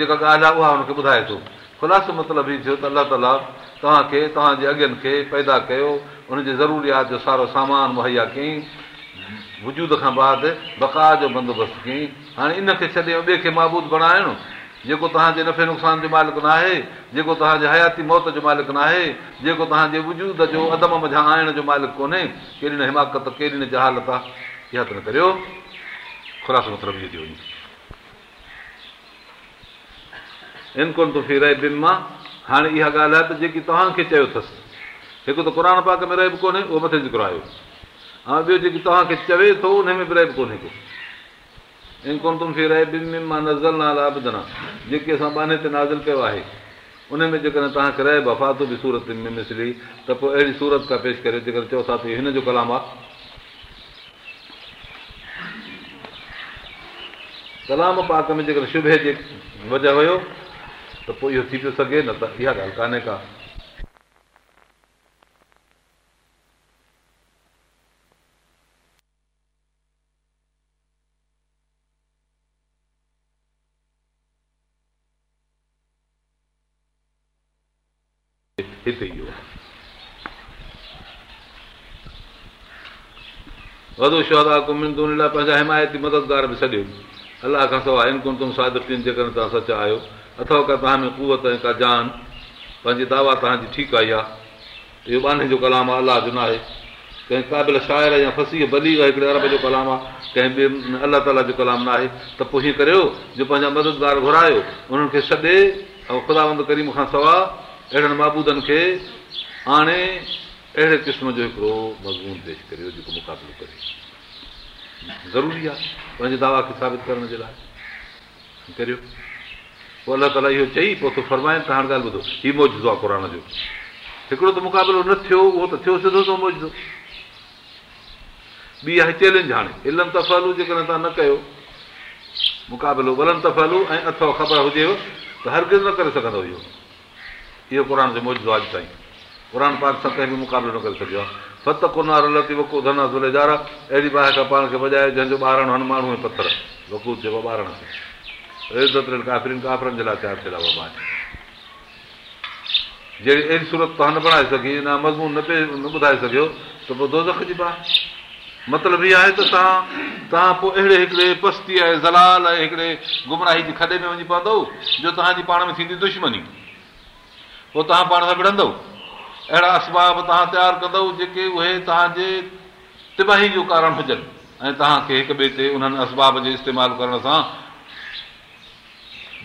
जेका ॻाल्हि आहे उहा हुनखे ॿुधाए थो ख़ुलासो मतिलबु ई थियो त अलाह ताला तव्हांखे तव्हांजे अॻियनि खे पैदा कयो हुनजी ज़रूरियात जो सारो सामान मुहैया कयईं वजूद खां बाद बका जो बंदोबस्तु कयईं हाणे इनखे छॾे ॿिए खे महबूद बणाइणु जेको तव्हांजे नफ़े नुक़सान जो मालिक न आहे जेको तव्हांजे हयाती मौत जो मालिक न आहे जेको तव्हांजे वजूद जो अदम अदमझां आइण जो मालिक कोन्हे कहिड़ी न हिमाकत कहिड़ी न जहालत आहे इहा त न करियो ख़ुराक मतिलबु इहो थी वञे इन कोन थो फिर ख़ुरासीं मां हाणे इहा ॻाल्हि आहे त जेकी तव्हांखे चयो अथसि हिकु त क़ुर पाक में रहिब कोन्हे उहो मथे आयो ऐं ॿियो जेकी तव्हांखे चवे थो उन में बि रहिबु कोन्हे को ऐं कोनतुल नाला ॿुधंदा जेके असां बाने ते कयो आहे उन में जेकॾहिं तव्हांखे रहे सूरत में मिसरी त पोइ अहिड़ी सूरत खां पेश करे जेकर चओ था त हिन जो कलाम आहे कलाम पाक में जेकर शुभे जे वजह वियो त पोइ इहो थी पियो सघे न त इहा ॻाल्हि कान्हे का हिते लाइ पंहिंजा हिमायती मददगार बि अलाह खां सवाइ जेकॾहिं तव्हां सचा आहियो अथव का तव्हां में कुवत ऐं का जान पंहिंजी दावा तव्हांजी ठीकु आई आहे इहो बाने जो कलाम आहे अलाह जो न आहे कंहिं क़ाबिल शाइर या फसी बली हिकिड़े अरब जो कलाम आहे कंहिं ॿिए अलाह ताला जो कलाम न आहे त पोइ हीअं करियो जो पंहिंजा मददगार घुरायो उन्हनि खे सॾे ऐं ख़ुदा करीम खां सवाइ अहिड़नि महबूदनि खे हाणे अहिड़े क़िस्म जो हिकिड़ो मज़मून पेश करियो जेको मुक़ाबिलो करे ज़रूरी आहे पंहिंजे दावा खे साबित करण जे लाइ करियो पोइ अलाह ताला इहो चई पोइ तूं फरमाए त हाणे ॻाल्हि ॿुधो हीउ मौजूदो आहे क़ुर जो हिकिड़ो त मुक़ाबिलो न थियो उहो त थियो सिधो थो मौजूदो ॿी आहे चैलेंज हाणे इलम त जेकॾहिं तव्हां न कयो मुक़ाबिलो वलम त ऐं अथव ख़बर हुजेव त हर कंहिं न करे सघंदो इहो इहो क़ुर जो मौजूदु आहे अॼु ताईं क़ुर पाक सां कंहिं बि मुक़ाबिलो न करे सघियो आहे सत कोना अहिड़ी खां पाण खे वॼाए जंहिंजो ॿारनि माण्हू ऐं पथर वकूद जे बाबा ॿारनि खे तयारु थियल आहे बाबा जहिड़ी अहिड़ी सूरत तव्हां न बणाए सघी न मज़मून न पे न ॿुधाए सघियो त पोइ जी मतिलबु इहो आहे त तव्हां तव्हां पोइ अहिड़े हिकिड़े पस्ती ऐं ज़लाल ऐं हिकिड़े गुमराही जी खॾे में वञी पवंदव जो तव्हांजी पाण में थींदी दुश्मनी पोइ तव्हां पाण सां विढ़ंदव अहिड़ा असबाब तव्हां तयारु कंदव जेके उहे तव्हांजे तिबाही जो कारण हुजनि ऐं तव्हांखे हिक ॿिए ते उन्हनि असबाब जे इस्तेमालु करण सां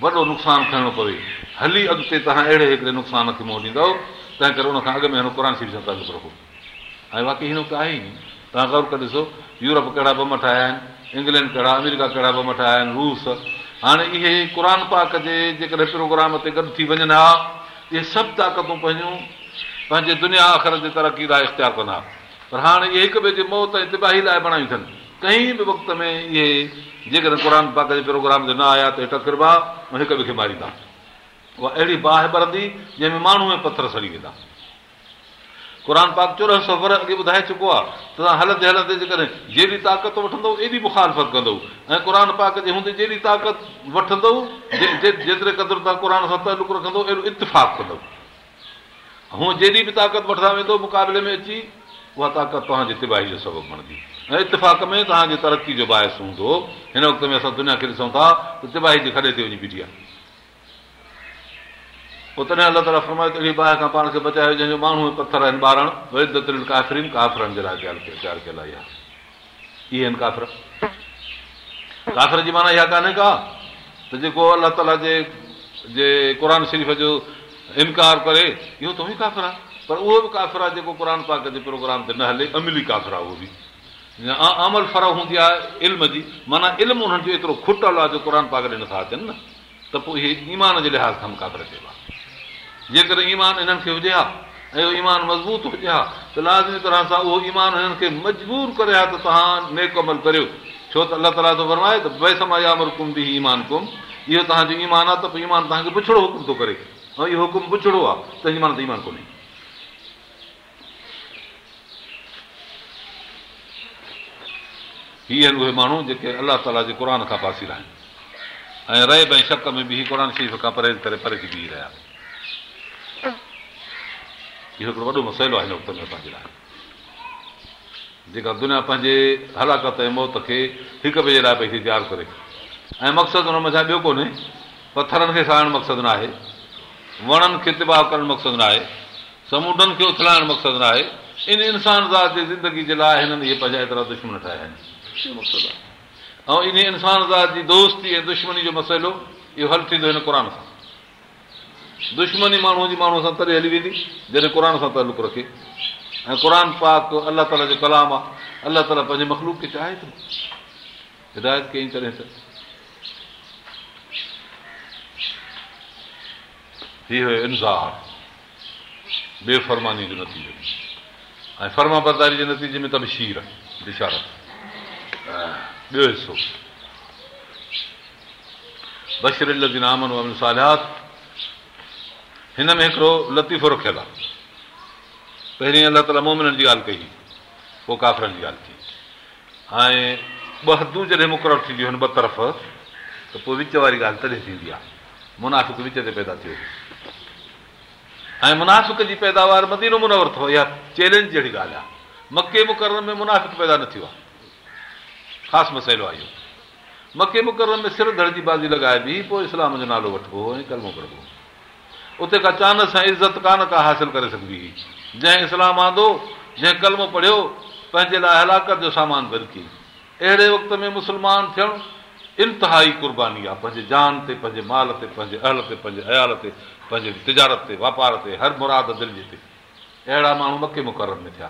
वॾो नुक़सानु खणणो पवे हली अॻिते तव्हां अहिड़े हिकिड़े नुक़सान खे मुंहुं ॾींदव तंहिं करे उनखां अॻु में हिन क़ुर सां तालुक रखो ऐं बाक़ी हिन त आहे ई तव्हां ग़ौर करे ॾिसो यूरोप कहिड़ा बम ठाहिया आहिनि इंग्लैंड कहिड़ा अमेरिका कहिड़ा बम ठाहिया आहिनि रूस हाणे इहे क़ुर पाक जे जेकॾहिं प्रोग्राम ते गॾु थी वञनि हा इहे सभु ताक़तूं पंहिंजूं पंहिंजे दुनिया आख़िर जे तरक़ी लाइ इश्तियारु कंदा पर हाणे इहे हिक ॿिए जे मौत ऐं तिबाही लाइ बणायूं अथनि कंहिं बि वक़्त में इहे जेकॾहिं क़ुर पाक जे प्रोग्राम जो न आया त हिकु किरबा ऐं हिक ॿिए खे मारींदा उहा अहिड़ी बाहि बरंदी जंहिंमें माण्हू ऐं पथर सड़ी वेंदा क़ुर पाक चुरह सफ़र अॻे ॿुधाए चुको आहे त तव्हां हलंदे हलंदे जेकॾहिं जहिड़ी ताक़त वठंदव एॾी मुखालफ़त कंदव ऐं क़ुर पाक जे हूंदे जहिड़ी ताक़त वठंदव जेतिरे क़दुरु तव्हां क़ुर सां तालुक रखंदव अहिड़ो इतफ़ाक़ु कंदव हूअं जहिड़ी बि ताक़त वठंदा वेंदो मुक़ाबले में अची उहा ताक़त तव्हांजे तिबाही जो सबबु बणंदी ऐं इतफ़ाक़ में तव्हांजे तरक़ी जो बाहिस हूंदो हिन वक़्त में असां दुनिया खे ॾिसूं था त तिबाही जे खॾे ते वञी बीठी आहे पोइ तॾहिं अलाह ताला फरमाए अहिड़ी बाहि खां पाण खे बचायो जंहिंजो माण्हू पथर आहिनि ॿारनि काफ़रीन काफ़िरनि जे लाइ तयारु कयल आहे इहे आहिनि काफ़िर काफ़िर जी माना इहा कान्हे का त जेको अलाह ताला जे जे क़ुर शरीफ़ जो इनकार करे इहो त वई काफ़िर आहे पर उहो बि काफ़िर आहे जेको क़ुर पाक जे प्रोग्राम ते न हले अमिली काफ़िर आहे उहो बि अमल फरव हूंदी आहे इल्म जी माना इल्मु हुननि जो एतिरो खुटल आहे जो क़ुर पाक ॾे नथा अचनि न त पोइ इहे ईमान जे लिहाज़ खां काफ़िर चइबो आहे जेकर ईमान हिननि खे हुजे हा ऐं इहो ईमान मज़बूत हुजे हा त लाज़मी तरह सां उहो ईमान हिननि खे मजबूर करे हा त तव्हां नेकमल करियो छो त अलाह ताला थो फरमाए त वैस मां बि ईमान क़ुम इहो तव्हांजो ईमान आहे त पोइ ईमान तव्हांखे पुछड़ो हुकुम थो करे ऐं इहो हुकुम पुछड़ो आहे तंहिंजी माना त ईमान कोन्हे हीअ आहिनि उहे माण्हू जेके अलाह ताला जे क़ुर खां पासीर आहिनि ऐं रहे भई शक में बि क़ुर शरीफ़ खां परहेज़ करे परेख बीह रहिया आहिनि इहो हिकिड़ो वॾो मसइलो आहे हिन वक़्त में असांजे लाइ जेका दुनिया पंहिंजे हलाकत ऐं मौत खे हिक ॿिए जे लाइ पई थी तयारु करे ऐं मक़सदु हुनमें छा ॿियो कोन्हे पथरनि खे साहिणु मक़सदु न आहे वणनि खे तिबाह करणु मक़सदु न आहे समुंडनि खे उथलाइणु मक़सदु न आहे इन इंसान ज़ात जी ज़िंदगी जे लाइ हिननि इहे पंहिंजा एतिरा दुश्मन ठाहिया आहिनि मक़सदु आहे ऐं इन इंसान ज़ात जी दोस्ती ऐं दुश्मनी जो मसइलो इहो हल थींदो हिन क़ुर सां दुश्मनी माण्हूअ जी माण्हूअ सां तॾहिं हली वेंदी जॾहिं क़ुर सां तालुक़ु रखे ऐं क़ुर पाक अलाह ताला जो कलाम आहे अलाह ताला पंहिंजे मखलूक खे चाहे थो हिदायत कई तॾहिं त हुयो इंसाह बेफ़रमानी जो नतीजो ऐं फर्मा बरदारी जे नतीजे में त बि शीर आहे ॿियो हिसो बशर लदीन आमन ऐं मिसालियात हिन में हिकिड़ो लतीफ़ो रखियलु आहे पहिरीं अलाह ताला मोमिननि जी ॻाल्हि कई पोइ काफ़िरनि जी ॻाल्हि थी ऐं ॿ हदूं जॾहिं मुक़ररु थींदियूं आहिनि ॿ तरफ़ त पोइ विच वारी ॻाल्हि तॾहिं थींदी आहे मुनाफ़िक विच ते पैदा थियो ऐं मुनाफ़िक जी पैदावार मदीनो मुनवर अथव इहा चैलेंज जहिड़ी ॻाल्हि आहे मके मुक़ररु में मुनाफ़िक पैदा न थियो आहे ख़ासि मसइलो आहे इहो मके मुक़ररु में सिर धड़ जी बाज़ी लॻाइबी पोइ इस्लाम जो नालो वठिबो ऐं कलमो कढिबो उते का अचानक सां इज़त कान का हासिलु करे सघिबी हुई जंहिं इस्लाम आंदो जंहिं कलम पढ़ियो पंहिंजे लाइ हलाकत जो सामान गॾु कई अहिड़े वक़्त में मुस्लमान थियणु इंतिहाई क़ुर्बानी आहे पंहिंजे जान ते पंहिंजे माल ते पंहिंजे अहल ते पंहिंजे अयाल ते पंहिंजे तिजारत ते वापार ते हर मुराद दिलि जे ते अहिड़ा माण्हू मके मुक़ररु में थिया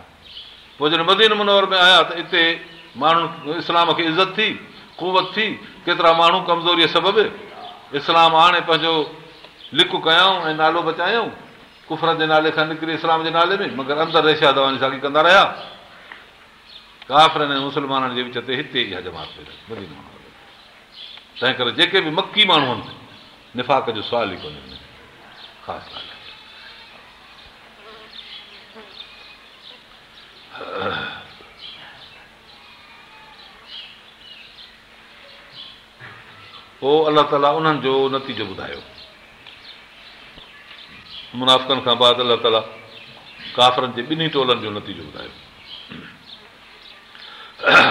पोइ जॾहिं मदीन मुनोर में आया त हिते माण्हुनि इस्लाम खे इज़त थी कुवत थी केतिरा माण्हू कमज़ोरीअ सबबु इस्लाम हाणे पंहिंजो लिक कयऊं ऐं नालो बचायूं कुफर जे नाले खां निकिरी इस्लाम जे नाले में मगर अंदरि रेशिया दवा साॻी कंदा रहिया काफ़िरनि ऐं मुस्लमाननि जे विच ते हिते ई आहे जमाल तंहिं करे जेके बि मकी माण्हू आहिनि निफ़ाक़ जो सुवाल ई कोन्हे पोइ अलाह ताला उन्हनि जो नतीजो ॿुधायो मुनाफ़नि खां बाद अलाह ताला काफ़रनि जे ॿिन्ही टोलनि जो नतीजो ॿुधायो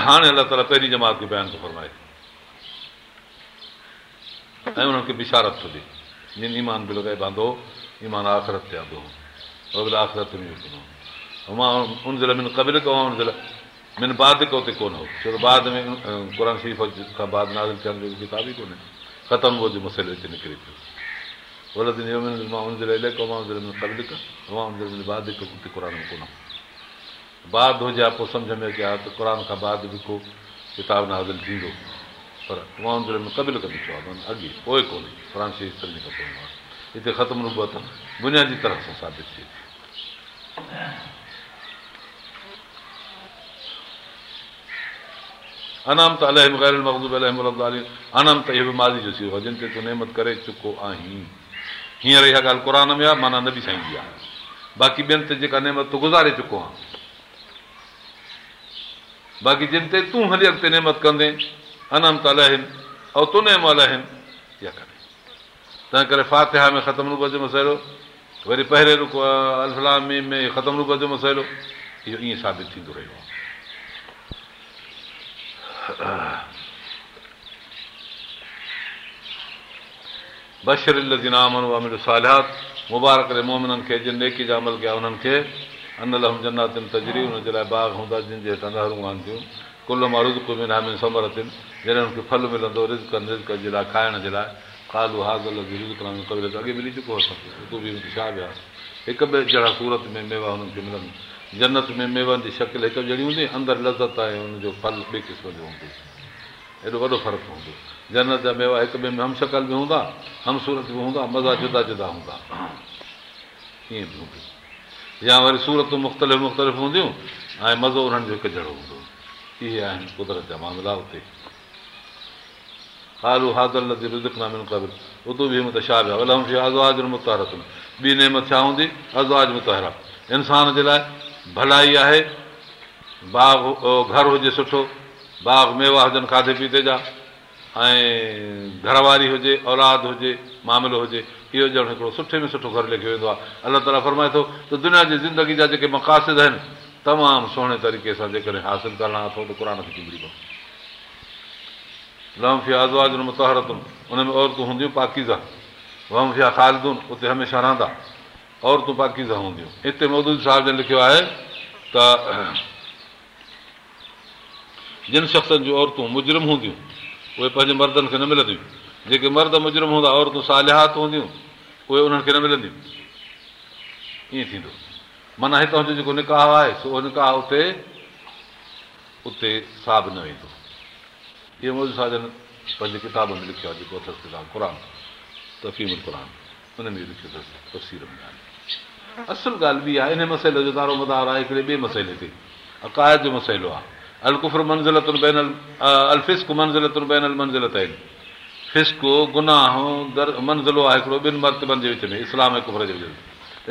हाणे अलाह ताला पहिरीं जमात खे बयानु थो फरमाए ऐं उन्हनि खे बिशारत थो ॾिए जिन ईमान बि लॻाए बांधो ईमान आख़िरत ते आंदो आख़िरत में मां जे लाइ क़बिल कयो उन जे लाइ मिन बाद कयो ते कोन हो छो त बाद में क़ुर शरीफ़ खां बाद नाज़ थियण जो किताब ई कोन्हे ख़तमु हुजे मसइले ते निकिरे पियो ग़लति कोन बाद हुजे पोइ सम्झ में अचे आहे त क़ुर खां बाद बि को किताब न हासिलु थींदो पर मां हुनजे लाइ कबील किथो आहे अॻे पोइ कोन्हे हिते ख़तमु न बुनियादी तरफ़ सां साबित थिए थी अनाम त अलाही अनाम त इहो बि माली जो सीरो जिन ते तूं नेमत करे चुको आहीं हींअर इहा ॻाल्हि क़ुर में आहे माना न बि साईं जी आहे बाक़ी ॿियनि ते जेका नेमत तूं गुज़ारे चुको आहे बाक़ी जिन ते तूं हली अॻिते नेमत कंदे अनमत अल ऐं तुने इहा कंदे तंहिं करे फातिहा में ख़तमु रूप जो मसइलो वरी पहिरें रुको आहे अलामी में ख़तमु रूप जो मसइलो इहो ईअं साबित थींदो रहियो आहे बशरल जी नामन उहा मुबारक रे मोमिननि खे जिन नेकी जा अमल कया उन्हनि खे अनलहम जनातिन तजरी हुनजे लाइ बाग हूंदा जिन जे हितां नहरूं आहिनि थियूं कुल मां रुज़ माम समर जॾहिं हुननि खे फल मिलंदो रिज़ रिज़कनि रिज़कनि जे लाइ खाइण जे लाइ हाज़ल आलू हाज़ुल में अॻे बि रिजको हूंदो बि छा विया हिकु ॿिए जहिड़ा सूरत में मेवा हुननि खे मिलंदा जन्नत में मेवनि जी शकिल हिकु ॼणी हूंदी अंदरि लज़त आहे हुनजो फल ॿिए क़िस्म जो हूंदो एॾो वॾो फ़र्क़ु हूंदो जनत जा मेवा हिक ॿिए में हमशकल बि हूंदा हमसूरत बि हूंदा मज़ा जुदा जुदा हूंदा कीअं बि हूंदी या वरी सूरतूं मुख़्तलिफ़ मुख़्तलिफ़ हूंदियूं ऐं मज़ो उन्हनि जो हिकु जहिड़ो हूंदो इहे आहिनि कुदरत जा मामला हुते हालू हाज़ल नदी उतो बि छा अलाम शी विया मुतहरत ॿी नेमत छा हूंदी आज़वाज़ मुतहरा इंसान जे लाइ भलाई आहे बाग घरु हुजे सुठो बाग मेवा हुजनि खाधे पीते जा ऐं घरवारी हुजे औलाद हुजे मामिलो हुजे इहो ॼण हिकिड़ो सुठे में सुठो घरु लिखियो वेंदो आहे अलाह ताला फरमाए थो त दुनिया जी ज़िंदगी जा जेके मक़ासिद आहिनि तमामु सुहिणे तरीक़े सां जेकॾहिं हासिलु करणा अथऊं त क़रान खे चुगड़ी पवंदी लमफ़िया आज़वाज़ मुतहरतुनि में औरतूं हूंदियूं पाकीज़ा ख़ालिदुन उते हमेशह रहंदा औरतूं पाकीज़ा हूंदियूं हिते मोदून साहिब जन लिखियो आहे त [CLEARS THROAT] जिन शख़्सनि जूं औरतूं मुजरिम हूंदियूं उहे पंहिंजे मर्दनि खे न मिलंदियूं जेके मर्द मुजरिम हूंदा औरतूं सालिहात हूंदियूं उहे उन्हनि खे न मिलंदियूं ईअं थींदो माना हितां जो जेको निकाह आहे उहो निकाह उते उते साब न वेंदो इहो मौजूदु पंहिंजे किताब में लिखियो आहे जेको अथसि किताब क़ुर तफ़ीम क़ुर असुलु ॻाल्हि बि आहे इन मसइले जो दारो मदार आहे हिकिड़े ॿिए मसइले ते अक़ाइद जो मसइलो आहे अलकुफर मंज़िलत अलफ़िस्क मंज़िलत मंज़िलत आहिनि फिस्को गुनाह मंज़िलो आहे हिकिड़ो ॿिनि मरतबनि जे विच में इस्लाम ऐं कुफर जे विच में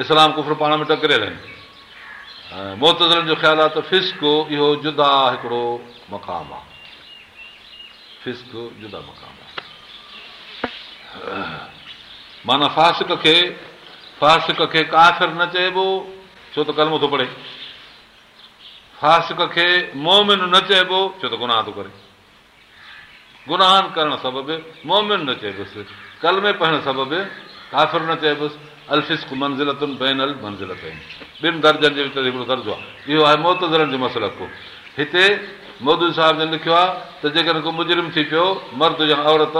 इस्लाम कुफर पाण में टकरियल आहिनि मोहतज़रनि जो ख़्यालु आहे त फिस्को इहो जुदा हिकिड़ो मक़ाम आहे फिस्क जुदा मक़ाम आहे माना फासिक खे फासिक खे काफ़िर न चइबो छो त कलमो थो पढ़े फासिक खे मोमिन न चइबो छो त गुनाह थो करे गुनाहनि करण सबबि मोमिन न चइबुसि कल में पइणु सबबु कासिर न चइबुसि अलफिस्क मंज़िलतुनि बैन अल मंज़िलत आहिनि ॿिनि दर्जनि जे विच ते हिकिड़ो दर्जो आहे इहो आहे मोतज़रनि जो मसल को हिते मोदी साहिब लिखियो आहे त जेकॾहिं को मुजरिम थी पियो मर्द या औरत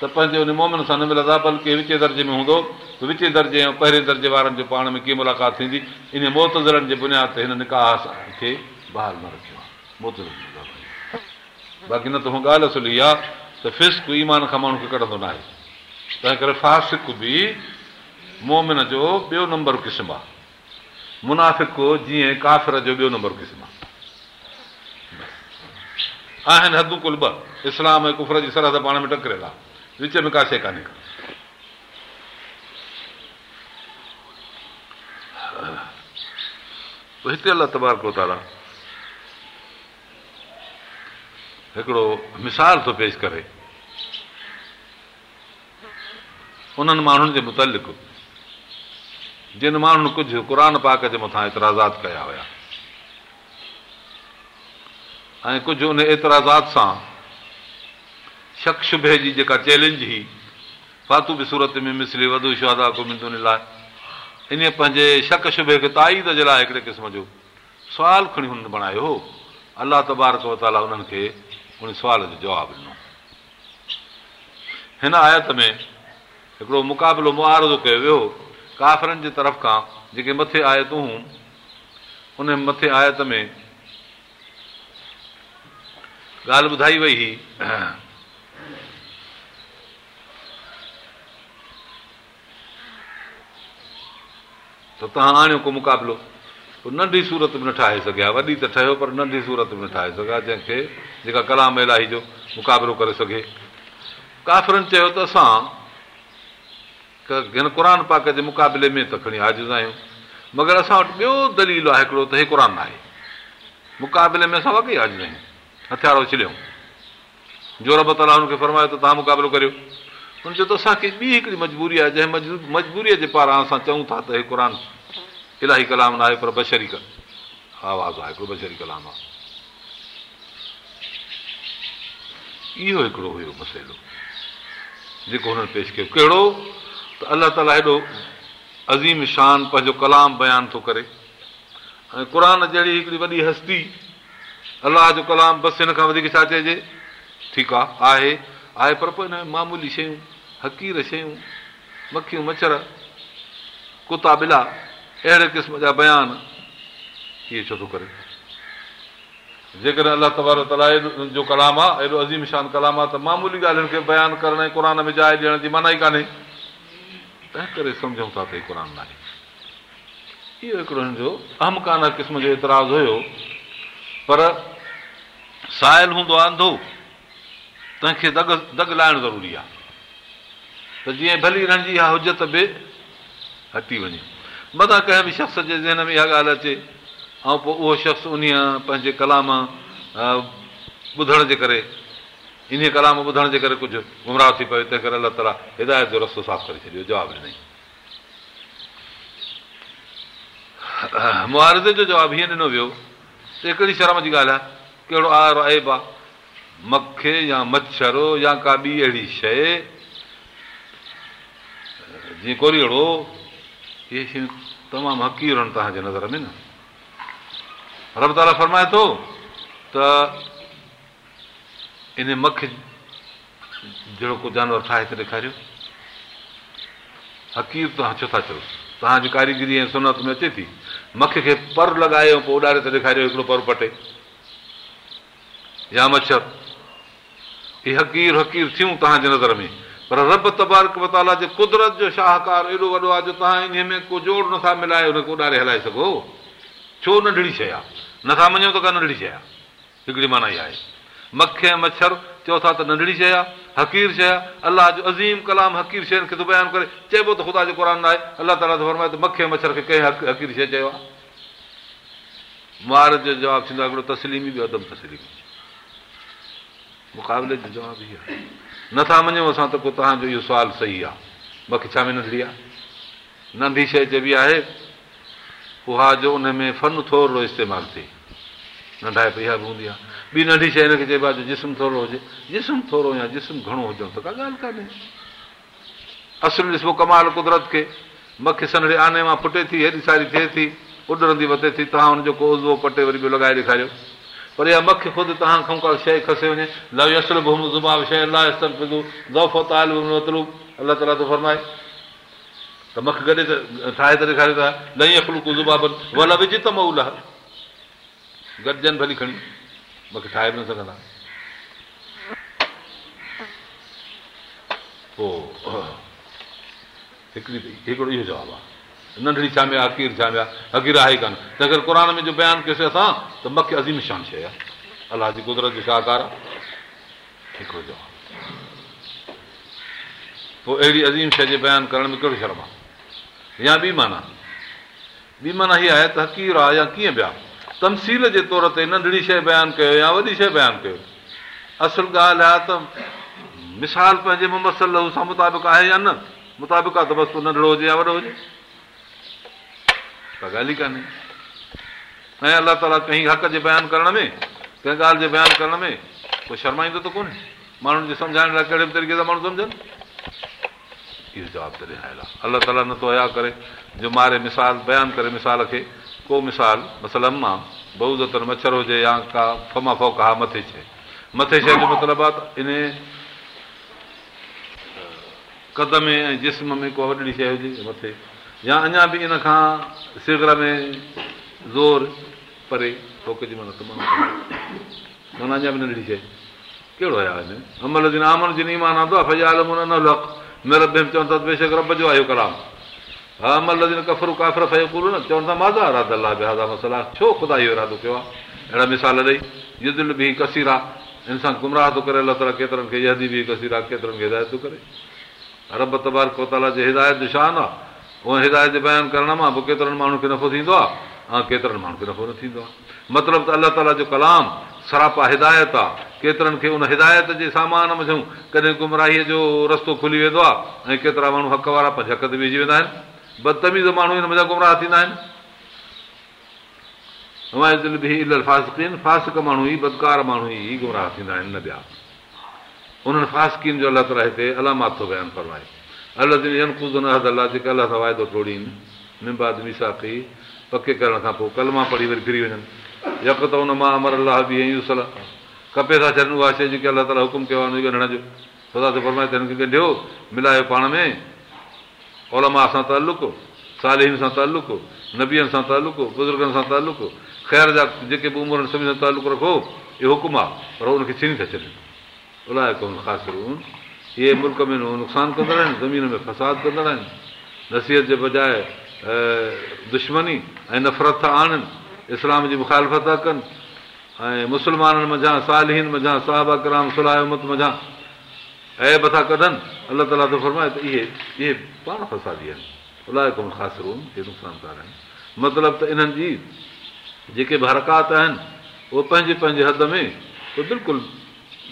त पंहिंजे उन मोमिन सां न मिलंदा बल्कि विचे दर्जे में हूंदो त विचे दर्जे ऐं पहिरें दर्जे वारनि जो पाण में कीअं मुलाक़ात थींदी इन मोतज़रनि जे बुनियाद ते हिन निकाह खे बहाल न रखियो आहे मोतज़र बाक़ी न त हू ॻाल्हि असुली आहे त फिस्क ईमान खां माण्हू खे कढंदो न आहे तंहिं करे फासिक बि मोमिन जो ॿियो नंबर क़िस्म आहे मुनाफ़िक जीअं काफ़िर जो ॿियो नंबर क़िस्म आहे आहिनि हदूं कुल ॿ इस्लाम ऐं कुफर जी सरहद पाण में टकरियल आहे विच में का शइ कान्हे का हिते अलाह तबार कयो तारा हिकिड़ो मिसाल थो पेश करे उन्हनि माण्हुनि जे मुतालिक़ जिन माण्हुनि कुझु क़ुर पाक जे मथां एतिराज़ात कया हुया ऐं कुझु उन एतिराज़ात सां शक शुभे जी जेका चैलेंज हुई फातू बि सूरत में मिसले वॾो शाहदा घुमण लाइ इन पंहिंजे शक शुभे खे ताईद जे लाइ हिकिड़े क़िस्म जो सुवाल खणी हुन बणायो हो अलाह तबारक हुननि खे उन सुवाल जो जवाबु ॾिनो हिन आयत में हिकिड़ो मुक़ाबिलो मुआरज़ो कयो वियो काफ़रनि जे तरफ़ खां जेके मथे आयतूं हुयूं उन मथे आयत में ॻाल्हि ॿुधाई वई हुई त तव्हां आणियो को मुक़ाबिलो पोइ नंढी सूरत में न ठाहे सघिया वॾी त ठहियो पर नंढी सूरत में न ठाहे सघिया जंहिंखे जेका कलाम इलाही जो मुक़ाबिलो करे सघे काफ़िरनि चयो त असां हिन क़ुर पाक जे मुक़ाबले में त खणी हाज़िर आहियूं मगर असां वटि ॿियो दलील आहे हिकिड़ो त हे क़ुर आहे मुक़ाबले में असां वॻे हाज़िर आहियूं हथियारो छिलियूं जो रबत अला हुनखे फरमायो त तव्हां मुक़ाबिलो करियो हुन चयो त असांखे ॿी हिकिड़ी मजबूरी आहे जंहिं मजबूरीअ जे पारां असां चऊं था त हे क़ुर इलाही कलाम न आहे पर बशरी हा आवाज़ आहे हिकिड़ो बशरी कलाम आहे इहो हिकिड़ो हुयो मसइलो जेको हुननि पेश कयो कहिड़ो त अलाह ताला हेॾो अज़ीम शान पंहिंजो कलाम बयानु थो करे ऐं क़ुर जहिड़ी हिकिड़ी वॾी हस्ती अलाह जो कलाम बसि हिन खां वधीक छा चइजे ठीकु आहे आहे आहे पर पोइ हिन में मामूली शयूं हक़ीर शयूं मखियूं मच्छर कुता ॿिला अहिड़े क़िस्म जा बयान इहे छो थो करे जेकॾहिं अलाह तबार तबारो जो कलाम आहे एॾो अज़ीम शान कलाम आहे त मामूली ॻाल्हियुनि खे बयानु करण ऐं क़ुर में जाइ ॾियण जी माना ई कान्हे तंहिं करे सम्झूं था त क़रान आहे इहो हिकिड़ो हिन जो कान क़िस्म जो एतिराज़ु हुयो पर सायल हूंदो आहे अंधो तंहिंखे दग दग लाहिणु ज़रूरी आहे त जीअं भली रण जी इहा हुजत बि हटी वञे मथां कंहिं बि शख़्स जे ज़हन में इहा ॻाल्हि अचे ऐं पोइ उहो शख़्स उन पंहिंजे कलाम ॿुधण जे करे इन कलाम ॿुधण जे करे कुझु गुमराह थी पए तंहिं करे अलाह ताला हिदायत जो रस्तो साफ़ु करे छॾियो जवाबु ॾिनई मुहारदे जो जवाबु हीअं ॾिनो वियो त हिकिड़ी शर्म जी ॻाल्हि आहे कहिड़ो आर अब आहे मखे या मच्छर या का ॿी अहिड़ी शइ जीअं कोरी अहिड़ो इहे शयूं तमामु हक़ीर आहिनि तव्हांजे नज़र में न रब ताला फरमाए थो त इन मख जहिड़ो को जानवर ठाहे त ॾेखारियो हक़ीर तव्हां छो था चओ तव्हांजी कारीगिरी ऐं सुनत में अचे थी मख खे पर लॻायो पोइ उॾारे त ॾेखारियो हिकिड़ो पर पटे या मच्छर हीअ हक़ीर हकीर थियूं तव्हांजे नज़र में पर रब तबारक मताला जे कुदरत जो शाहकार एॾो वॾो आहे जो तव्हां इन में को जोड़ नथा मिलाए ॾारे हलाए सघो छो नंढड़ी शइ आहे नथा मञो त का नंढड़ी शइ आहे हिकिड़ी माना इहा आहे मखे ऐं मच्छर चओ था त नंढड़ी शइ आहे हक़ीर शइ आहे अलाह जो अज़ीम कलाम हक़ीर हक़ीक़ खे बयानु करे चइबो त ख़ुदा जो क़ुर आहे अलाह ताला त त फरमाए तालमाए मच्छर खे कंहिं हकीर शइ चयो आहे मुआर जो जवाबु थींदो आहे हिकिड़ो तस्लीमी बि अदम तस्लीमी मुक़ाबले जो जवाबु इहो आहे नथा मञूं असां त पोइ तव्हांजो इहो सुवालु सही आहे बाक़ी छा में नंढड़ी आहे नंढी शइ चइबी आहे उहा जो उन में फन थोरो इस्तेमालु थिए नंढाए पई इहा बि हूंदी आहे ॿी नंढी शइ हिनखे चइबो आहे जो जिस्म थोरो हुजे जिस्म थोरो या जिस्म घणो हुजऊं त का ॻाल्हि कान्हे असुल ॾिसबो कमाल कुदरत खे मख सनड़े आने मां फुटे थी हेॾी सारी थिए थी उॾरंदी वरिते थी तव्हां हुनजो को उज़वो पटे वरी ॿियो लॻाए ॾेखारियो पर इहा मख ख़ुदि तव्हां खां शइ खसे वञे अला ताला थो फरमाए त मख गॾु ठाहे मूंखे ठाहे बि न सघंदा हिकिड़ो इहो जवाबु आहे नंढड़ी छा मिया अखीर छा अकीर आहे कान त अगरि क़ुर में जो बयानु कयोसीं असां त मूंखे अज़ीमशान शइ आहे अलाह जी कुदरत जो शाहकार आहे ठीकु हुजे पोइ अहिड़ी अज़ीम शइ जे बयानु करण में कहिड़ो शर्म आहे या ॿी माना ॿी माना हीअ आहे त हक़ीर आहे या कीअं बि आहे तमसील जे तौर ते नंढड़ी शइ बयानु कयो या वॾी शइ बयानु कयो असल ॻाल्हि आहे त मिसाल पंहिंजे मुबसल सां मुताबिक़ आहे या न मुताबिक़ आहे त बस नंढिड़ो हुजे या वॾो हुजे का ॻाल्हि ई कान्हे ऐं अलाह ताला कंहिं हक़ जे बयानु करण में कंहिं ॻाल्हि जे बयानु करण में कोई शर्माईंदो त कोन्हे माण्हुनि जे सम्झाइण लाइ कहिड़े बि तरीक़े सां माण्हू सम्झनि इहो जवाबु त ॾे आहे अलाह ताला नथो अया करे जो मारे मिसाल बयानु करे मिसाल खे को मिसाल मसल आहे बहुदतर मच्छर हुजे या का फमा फोक हा मथे शइ मथे शइ जो मतिलबु आहे त इन कदम ऐं जिस्म में को वॾड़ी शइ हुजे मथे या अञा बि इन खां सिगर में ज़ोर परे माना अञा बि नंढड़ी शइ कहिड़ो आहे छो ख़ुदा इहो इरादो कयो आहे अहिड़ा मिसाल ॾेई कसीर आहे इंसान गुमराह थो करे अलाह ताला केतिरनि खे हिदायत थो करे रब तबार कोताला जे हिदायतु शान आहे उहा हिदायत बयानु करण मां पोइ केतिरनि माण्हुनि खे नफ़ो थींदो आहे ऐं केतिरनि माण्हुनि खे नफ़ो न थींदो आहे मतिलबु त अलाह ताला जो कलाम सरापा हिदायत आहे केतिरनि खे उन हिदायत जे सामान मो कॾहिं गुमराहीअ जो रस्तो खुली वेंदो आहे ऐं केतिरा माण्हू हक़ वारा पंहिंजे हक ते विझी वेंदा आहिनि बदतमीज़ माण्हू हिन गुमराह थींदा आहिनि फासकीन फासक माण्हू ई बदकार माण्हू ई गुमराह थींदा आहिनि न ॿिया उन्हनि फासकीन जो अलाह ताला हिते अलामाथो बयानु फरमाए अलाह जेके अलाह सां वाइदो टोड़ीनि निम्बाद मिसाखी पके करण खां पोइ कलमा पढ़ी वरी फिरी वञनि यक त हुन मां अमर अलाह बि इहो सलाहु कपे था छॾनि उहा शइ जेके अलाह ताला हुकुम कयो आहे ॻंढण जो सदा त हिनखे ॻंढियो मिलायो पाण में ओलमा सां तालुक सालिनि सां तालुक नबीअनि सां तालुक बुज़ुर्गनि सां तालुक ख़ैर जा जेके बि उमिरि आहिनि सभिनी सां तालुक रखो इहो हुकुम आहे पर उनखे छिनी था छॾनि अलाए कोन ख़ासि करे इहे मुल्क में नुक़सानु कंदड़ आहिनि ज़मीन में फसाद कंदड़ आहिनि नसीहत जे बजाए दुश्मनी ऐं नफ़रत था आणनि इस्लाम जी मुखालफ़त था कनि ऐं मुस्लमाननि मां सालिनि मां साहबा कराम सुला मत मझां ऐब था कढनि अलाह ताला थो फरमाए त इहे इहे पाण फसादी आहिनि अलाए कोन ख़ासिरूं आहिनि इहे नुक़सानकार आहिनि मतिलबु त इन्हनि जी जेके हरकात आहिनि उहे पंहिंजे पंहिंजे हद में उहे बिल्कुलु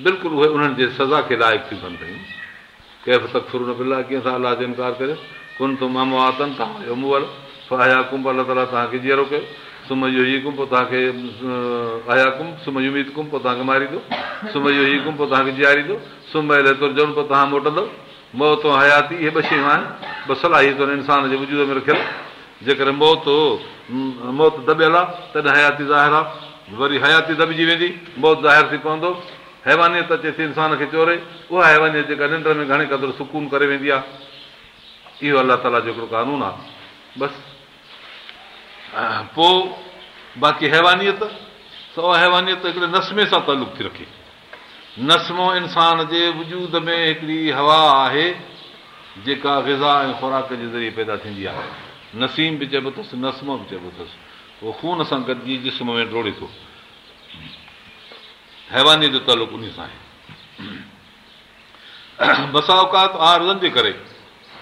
बिल्कुलु उहे उन्हनि जे सज़ा खे लाइक़ु थियूं कनि पियूं कंहिं बि न फिरू नबिला कीअं था अलाह जो इनकार करे कुन थो मामो तव्हां तव्हांजो मुअल आया कुंभ अलाह ताला तव्हांखे जीअरो कयो सुम्ह जो हीउ पोइ तव्हांखे आया कुंभ सुम्ह जी कुंभ पोइ तव्हांखे मारींदो सुम्ह जो हीउ पोइ तव्हांखे जीआरींदो जन पोइ तव्हां मोटंदो मौत ऐं हयाती इहे ॿ शयूं आहिनि बसि सलाह हीअ इंसान जे वजूद में रखियल जेकर मौत मौत दॿियल आहे तॾहिं हयाती ज़ाहिर आहे वरी हयाती दॿिजी वेंदी मौत ज़ाहिर थी पवंदो हैवानियत अचे थी इंसान खे चोरे उहा हैवानियत जेका निंड में घणे क़दुरु सुकून करे वेंदी आहे इहो अलाह ताला जो हिकिड़ो कानून आहे बसि पोइ बाक़ी हैवानीत त उहा हैवानीत हिकिड़े नस्मे सां तालुक थी रखे नस्मो इंसान जे वजूद में हिकिड़ी हवा आहे जेका गिज़ा ऐं ख़ुराक जे ज़रिए पैदा थींदी आहे नसीम बि चइबो अथसि नसमो बि चइबो अथसि उहो खून सां गॾिजी जिस्म में डोड़े थो हैवानी जो तालुक़ु उन सां आहे बसा औकात आर्ज़नि जे करे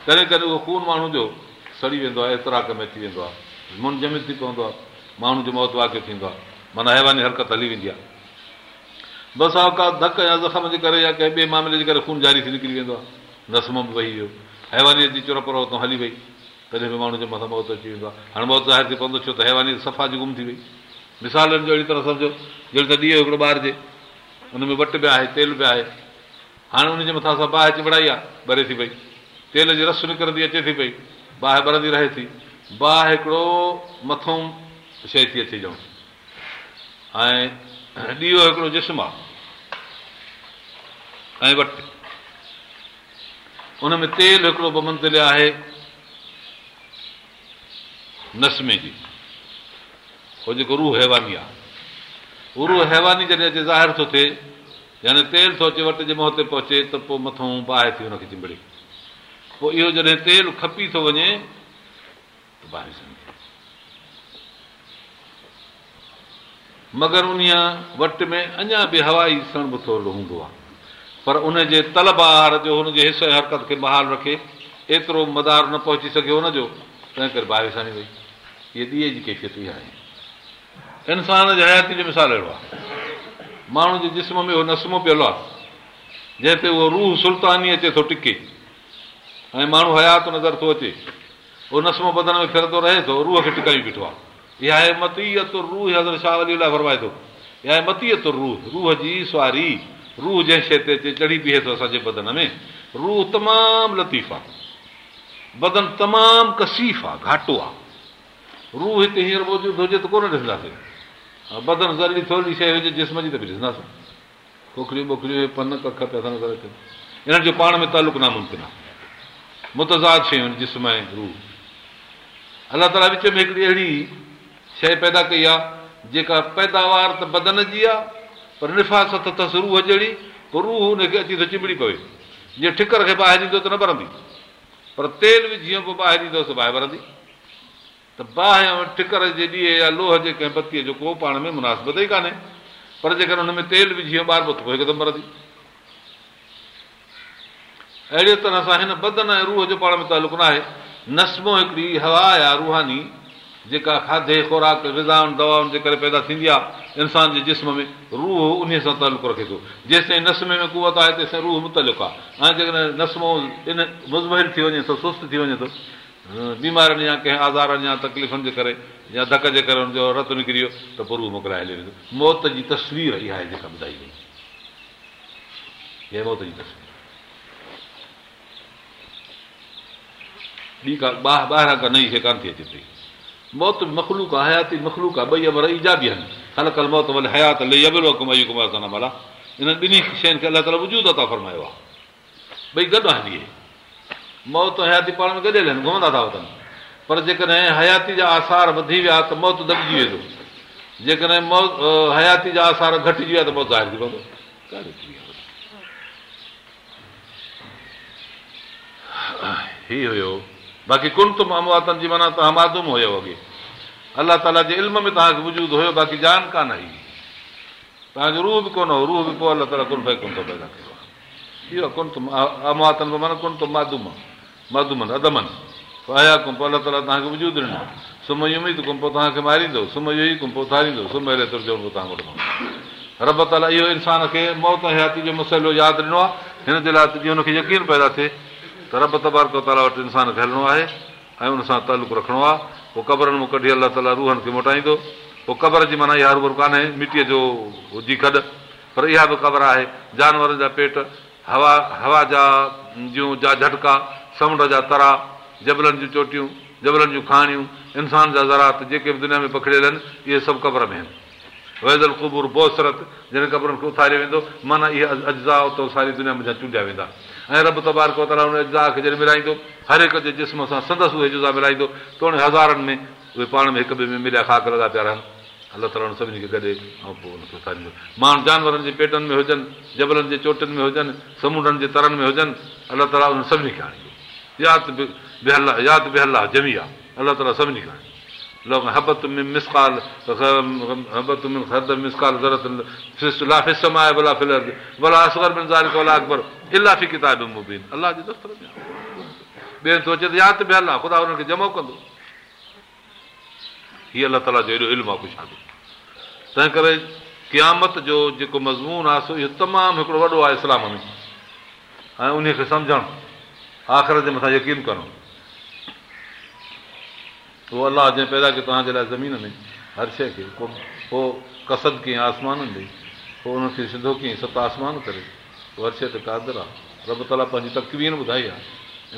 कॾहिं कॾहिं उहो खून माण्हू जो सड़ी वेंदो आहे एतिरा कम में अची वेंदो आहे मुन जमीन थी पवंदो आहे माण्हू जो मौत वाकियो थींदो आहे माना हैवानी हरकत हली वेंदी आहे बस आउका धक या ज़ख़्म जे करे या कंहिं ॿिए मामले जे करे खून ज़ारी थी निकिरी वेंदो आहे नसम बि वेही वियो हैवानी जी चुर पर हुतां हली वई तॾहिं बि माण्हू जे मथां मौत अची वेंदो आहे हाणे मौत ज़ाहिर थी पवंदो छो त हैवानी सफ़ा जी गुम थी वई मिसालनि जो अहिड़ी तरह सम्झो जॾहिं त ॾींहुं हिकिड़ो ॿार जे हुन में वटि बि आहे तेल बि आहे हाणे हुनजे मथां सफ़ा हिताई आहे भरे थी पई तेल जी रस निकिरंदी अचे थी पई बाहि बरंदी रहे थी बाहि हिकिड़ो मथां शइ थी अचे ॼण ऐं ॾीओ हिकिड़ो जिस्म आहे ऐं वटि उन में तेल हिकिड़ो बमन बमंदलिया आहे नसमे जी उहो जेको रूह हैवानी आहे रूह हैवानी जॾहिं अचे ज़ाहिर थो थिए यानी तेल थो अचे वटि जे मोह ते पहुचे त पोइ मथो बाहि थी हुनखे चिंबड़ी पोइ इहो जॾहिं तेल खपी थो वञे त बारिश मगर उन वटि में अञा बि हवाई सण बि थोरो हूंदो आहे पर उनजे तलबार जो हुनजे ऐं हरकत खे बहाल रखे एतिरो मदार न पहुची सघियो हुनजो तंहिं करे बारिश आणी वई इहे ॾींहं जी कैफ़ियत कंहिंखे आहे इंसान जे हयाती जो मिसाल अहिड़ो आहे माण्हू जे जिस्म में उहो नस्मो पियल आहे जंहिं ते उहो रूह सुल्तानी अचे थो टिके ऐं माण्हू हयात नज़र थो अचे उहो नसमो बदन में फिरंदो रहे थो रूह खे टिकायूं बीठो आहे इहा आहे मतीयत रूह शाह अली वली फरमाए थो इहा आहे मतीयत रूह रूह जी सुवारी रूह जंहिं शइ ते अचे चढ़ी बीहे थो असांजे बदन में रूह तमामु लतीफ़ आहे बदन तमामु कसीफ़ आहे घाटो आहे रूह हिते हींअर मौजूदु हुजे त कोन ॾिसंदासीं बदन ज़री थोरी शइ हुजे जिस्म जी त बि ॾिसंदासीं खोखरी ॿोखियूं पन कख पिया था नज़र अचनि इन्हनि जो पाण में तालुक नामुमकिन आहे मुतज़ाद शयूं आहिनि जिस्म ऐं रूह अलाह ताला विच में हिकिड़ी अहिड़ी शइ पैदा कई आहे जेका पैदावार त बदन जी आहे पर निफ़ासत अथसि रूह जहिड़ी पोइ रूह हुनखे अची त चिमड़ी पवे जीअं ठिकर खे ॿाहिरि ॾींदो त न भरंदी पर तेल बि जीअं पोइ ॿाहिरि त ॿाहिरि भरंदी त बाहि ऐं ठिकर जे ॾींहं या लोह जे कंहिं बतीअ जो को पाण में मुनासिबत ई कान्हे पर जेकर हुन में तेल विझी ॿार पोइ हिकदमि भरंदी अहिड़ी तरह सां हिन बदन ऐं रूह जो पाण में तालुक़ु न आहे नस्मो हिकिड़ी हवा आहे रूहानी जेका खाधे ख़ुराक विज़ाम दवाउनि जे करे पैदा थींदी आहे इंसान जे जिस्म में रूह उन सां तालुक़ु रखे थो जेसि ताईं नसमे में कुवत आहे तेसि ताईं रूह मुतलिक़ु आहे ऐं जेकॾहिं नस्मो इन मुज़मिर थी वञे त सुस्तु थी वञे थो बीमारियुनि या कंहिं आज़ारनि या तकलीफ़ुनि जे करे या धक जे करे हुनजो रतु निकिरी वियो त पोइ रूह मोकिलाए हली वेंदो मौत जी तस्वीर इहा आहे जेका ॿुधाई वई हीअ मौत जी तस्वीर ॿी का ॿाहिरि ॿाहिरां का नई शइ कान थी अचे पई मौत मखलूक आहे हयाती मखलूक आहे ॿई बि आहिनि हाल कल्ह मौत हयाती इन्हनि ॿिन्ही शयुनि खे अलाह ताला वजूद था फरमायो आहे ॿई गॾु आहिनि इहे मौत हयाती पाण में गॾियल आहिनि घुमंदा था वठनि पर जेकॾहिं हयाती जा आसार वधी विया त मौत दॿिजी वेंदो जेकॾहिं मौत हयाती जा आसार घटिजी विया त मौत ज़ाहिर थी पवंदो हीउ हुयो बाक़ी कुन तुम अमवातनि जी माना तव्हां मादुम हुयो अॻे अलाह ताला जे इल्म में तव्हांखे वजूदु हुयो बाक़ी जान कान हुई तव्हांजो रूह बि कोन हो रूह बि पोइ अलाह ताला कुन कुलफ कुन थो पैदा कयो आहे इहो कुन तुम अमवातनि अमुआतनि माना कुन तुम मादुम आहे मादूमन अदमन पोइ आया पोइ अलाह ताला तव्हांखे वजूद ॾिनो सुमयूं ई त पोइ तव्हांखे मारींदो सुम जो ई कुम्पो धारींदो सुम जो तुजुर्बो तव्हां वठंदो रब ताला इहो इंसान खे मौत हयाती जो मसइलो यादि ॾिनो आहे हिन जे लाइ त जीअं हुनखे यकीन पैदा थिए त रब तबर ताला वटि इंसान खे हलणो आहे ऐं उन सां तालुक रखिणो आहे पोइ क़बरनि मां कढी अलाह ताला रूहनि खे मोटाईंदो पोइ क़बर जी माना इहा रूबर कान्हे मिटीअ जो हुजी खॾु पर इहा बि क़बर आहे जानवरनि जा पेट हवा हवा जा जूं जा झटका समुंड जा तरा जबलनि जूं चोटियूं जबलनि जूं खाणियूं इंसान जा ज़रात जेके बि दुनिया में पखिड़ियल आहिनि इहे सभु क़बर में आहिनि वैज़ल क़ुबूर बोसरत जिन क़बरनि खे उथारियो वेंदो माना इहे अज अजा उतो सारी दुनिया चूंडिया वेंदा ऐं रब तबार कोताला हुन जा खे जॾहिं मिलाईंदो हर हिक जे जिस्म सां संदसि उहे जुज़ा मिलाईंदो त उन हज़ारनि में उहे पाण में हिक ॿिए में मिलिया खाक लॻा पिया रहनि अलाह ताला उन सभिनी खे गॾे ऐं पोइ हुनखे उन माण्हू जानवरनि जे पेटनि में हुजनि जबलनि जे चोटियुनि में हुजनि समुंडनि जे तरनि में हुजनि अलाह ताला उन्हनि सभिनी खे आणींदो यादि बि बेहला यादि बेहला जमी आहे अलाह ताला सभिनी खे आणींदो लोक जो तंहिं करे जो जेको मज़मून आहे सो इहो तमामु हिकिड़ो वॾो आहे इस्लाम में ऐं उन खे आख़िर जे मथां यकीन करणु उहो अलाह जंहिं पैदा कयो तव्हांजे लाइ ज़मीन में हर शइ खे पोइ कसद कीअं आसमाननि जी पोइ हुन खे सिधो कीअं सत आसमान करे हर शइ ते कादरु आहे रब ताला पंहिंजी तकवीन ॿुधाई आहे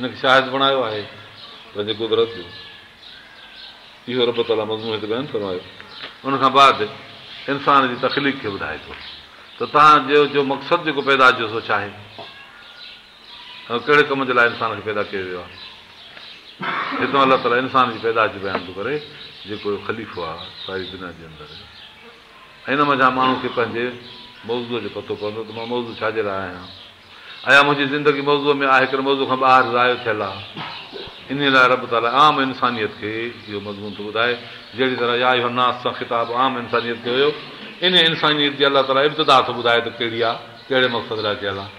हिनखे खे शायदि बणायो आहे पंहिंजे कुदरत जो इहो रब ताला मज़मून ते उन खां बाद इंसान जी तकलीफ़ खे ॿुधाए थो त तव्हांजो जो मक़सदु जेको पैदा थियो सो छा आहे कहिड़े कम जे लाइ इंसान खे पैदा कयो वियो आहे हितां अलाह ताला इंसान जी पैदा थी विया थो करे जेको ख़लीफ़ो आहे सारी दुनिया जे अंदरि हिन मज़ा माण्हू खे पंहिंजे मौज़ूअ जो पतो पवंदो त मां मौज़ू छाजे लाइ आहियां अया मुंहिंजी ज़िंदगी मौज़ूअ में आहे हिकिड़े मौज़ू खां ॿाहिरि ज़ायो थियलु आहे इन लाइ रब ताला आम इंसानियत खे इहो मज़मून थो ॿुधाए जहिड़ी तरह या इहो नास सां ख़िताबु आम इंसानियत खे हुयो इन इंसानियत जी अलाह ताला इब्तिदा थो ॿुधाए त कहिड़ी आहे कहिड़े मक़सदु लाइ थियलु आहे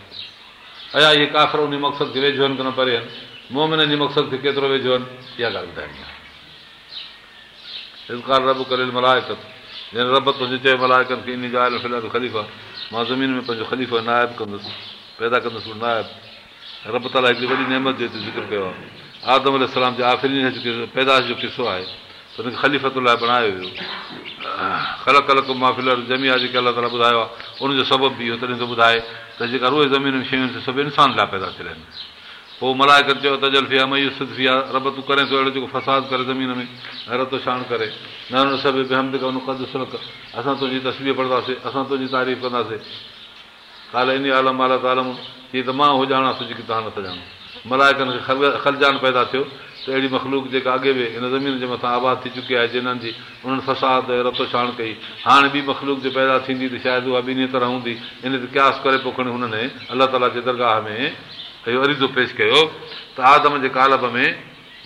अया इहे काखिर उन मक़सदु खे वेझो आहिनि की न परे आहिनि मुं मन जे मक़सदु खे केतिरो वेझो आहिनि इहा ॻाल्हि ॿुधाइणी आहे इनकार रब करे मलायक रब तुंहिंजे चयो मलायकनि खे इन ॻाल्हि में खलीफ़ मां ज़मीन में पंहिंजो ख़लीफ़ो नायबु कंदुसि पैदा कंदुसि उहो नायबु रब ताला हिकिड़ी वॾी नेमत जो हिते ज़िक्र कयो आहे आदम अलाम जे आख़िरी पैदाश जो किसो आहे त हुनखे ख़लीफ़त लाइ बणायो वियो ख़लक ख़लक मां महफ़िल ज़मीन आहे जेके अलाह ताला ॿुधायो आहे उनजो सबबु बि इहो तॾहिं ॿुधाए त जेका रूहे ज़मीन में शयूं आहिनि सभु इंसान लाइ पैदा थियल आहिनि पोइ मलायकनि चयो तजल फी आहे मयूस थी आहे रब तूं करे थो अहिड़ो जेको फसाद करे ज़मीन में रतो शान करे न हुन सभु बेहम कयो कदुस सुख असां तुंहिंजी तस्वीर पढ़ंदासीं असां तुंहिंजी तारीफ़ कंदासीं काल इन आलम आला तालम त मां ॼाणा मालाताणा की तव्हां नथा ॼाणो मलाइकनि खे ख़लजान पैदा थियो त अहिड़ी मखलूक जेका अॻे बि हिन ज़मीन जे मथां आबादु थी चुकी आहे जिन्हनि जी उन्हनि फसाद रतो छाण कई हाणे ॿी मखलूक जे पैदा थींदी त शायदि उहा ॿिन्ही तरह हूंदी इन ते क्यास करे पोइ खणी हुननि अलाह ताला जे दरगाह में इहो अरीज़ो पेश कयो त आदम जे कालब में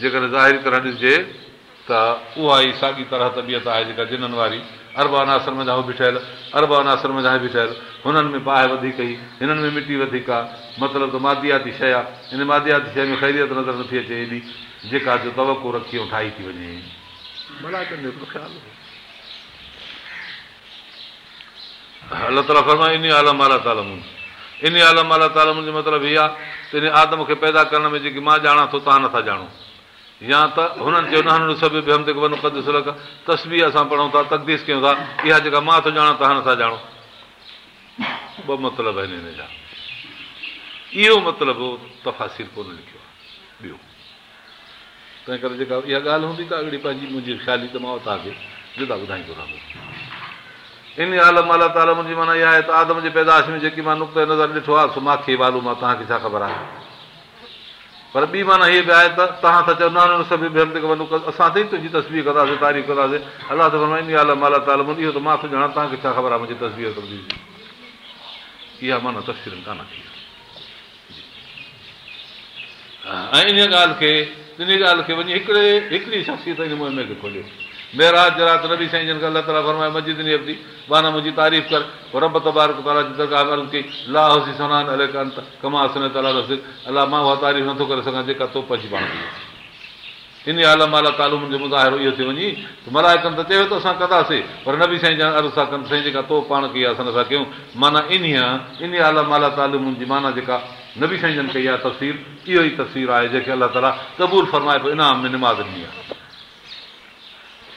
जेकॾहिं ज़ाहिरी तरह ॾिजे त उहा ई साॻी तरह तबियत आहे जेका जिननि वारी अरबान आसरनि मां बि ठहियलु अरबान आसरनि मां बि ठहियलु हुननि में बाहि वधीक ई हिननि में मिटी वधीक आहे मतिलबु त मादियाती शइ आहे हिन मादियाती शइ में ख़ैरियत नज़र नथी अचे हेॾी जेका जो तवको रखी ऐं ठाही थी वञे अलाह ताला फरमाए इन आलम आला तालमूं इन आलम अला ताला मुंहिंजो मतिलबु इहा आहे त इन आदम खे पैदा करण में जेकी मां ॼाणा थो तव्हां नथा ॼाणो या त हुननि चयो न हाणे सभु वॾो कदुसल तस्वीर असां पढ़ूं था तक़दीस कयूं था इहा जेका मां थो ॼाणा तव्हां नथा ॼाणो ॿ मतिलबु आहिनि हिन जा इहो मतिलबु तफ़ासीर कोन लिखियो आहे ॿियो तंहिं करे जेका इहा ॻाल्हि हूंदी का अहिड़ी पंहिंजी मुंहिंजी ख़्याली त मां तव्हांखे जुदा ॿुधाईंदो रहंदो इन आलम अला ताला मुंहिंजी माना इहा आहे त आदम जी पैदाश में जेकी मां नुक़्ते नज़र ॾिठो आहे सुमाखी वालू मां तव्हांखे छा ख़बर आहे पर ॿी माना हीअ बि आहे त तव्हां त चवंदा सभु असां त ई तुंहिंजी तस्वीर कंदासीं तारीफ़ कंदासीं अलाह त इन आलम अला ताला मुंहिंजी इहो त मां सुञाणा तव्हांखे छा ख़बर आहे मुंहिंजी तस्वीर इहा माना तस्वीर कान ऐं इन ॻाल्हि खे इन ॻाल्हि खे वञी हिकिड़े हिकिड़ी शख़्सियत खोलियो महिराज़ ज रा नबी साईं जन खे अलाह ताला फरमाए मस्जिद ॾिनी अबी माना मुंहिंजी तारीफ़ कर रब ताला जी दरगाह तबारनि कई ला हुसी सनान कमा हसन ताला रस अलाह मां उहा तारीफ़ नथो करे सघां जेका तो पची पाण इन आलम आलमाला तालूमनि जो मुज़ाहिरो इहो थी वञे मलाए कनि त चयो त असां कंदासीं पर नबी साईं जा अर्ज़ सां कनि साईं जेका तो पाण कई आहे असां नथा कयूं माना इन इन आलम आलमाला तालीमुनि जी माना जेका नबी साईं जन कई आहे तफ़सील इहो ई तफ़सीर आहे जेके अलाह ताला क़बूल फरमाए पियो इनाम में निमाज़ ॾिनी आहे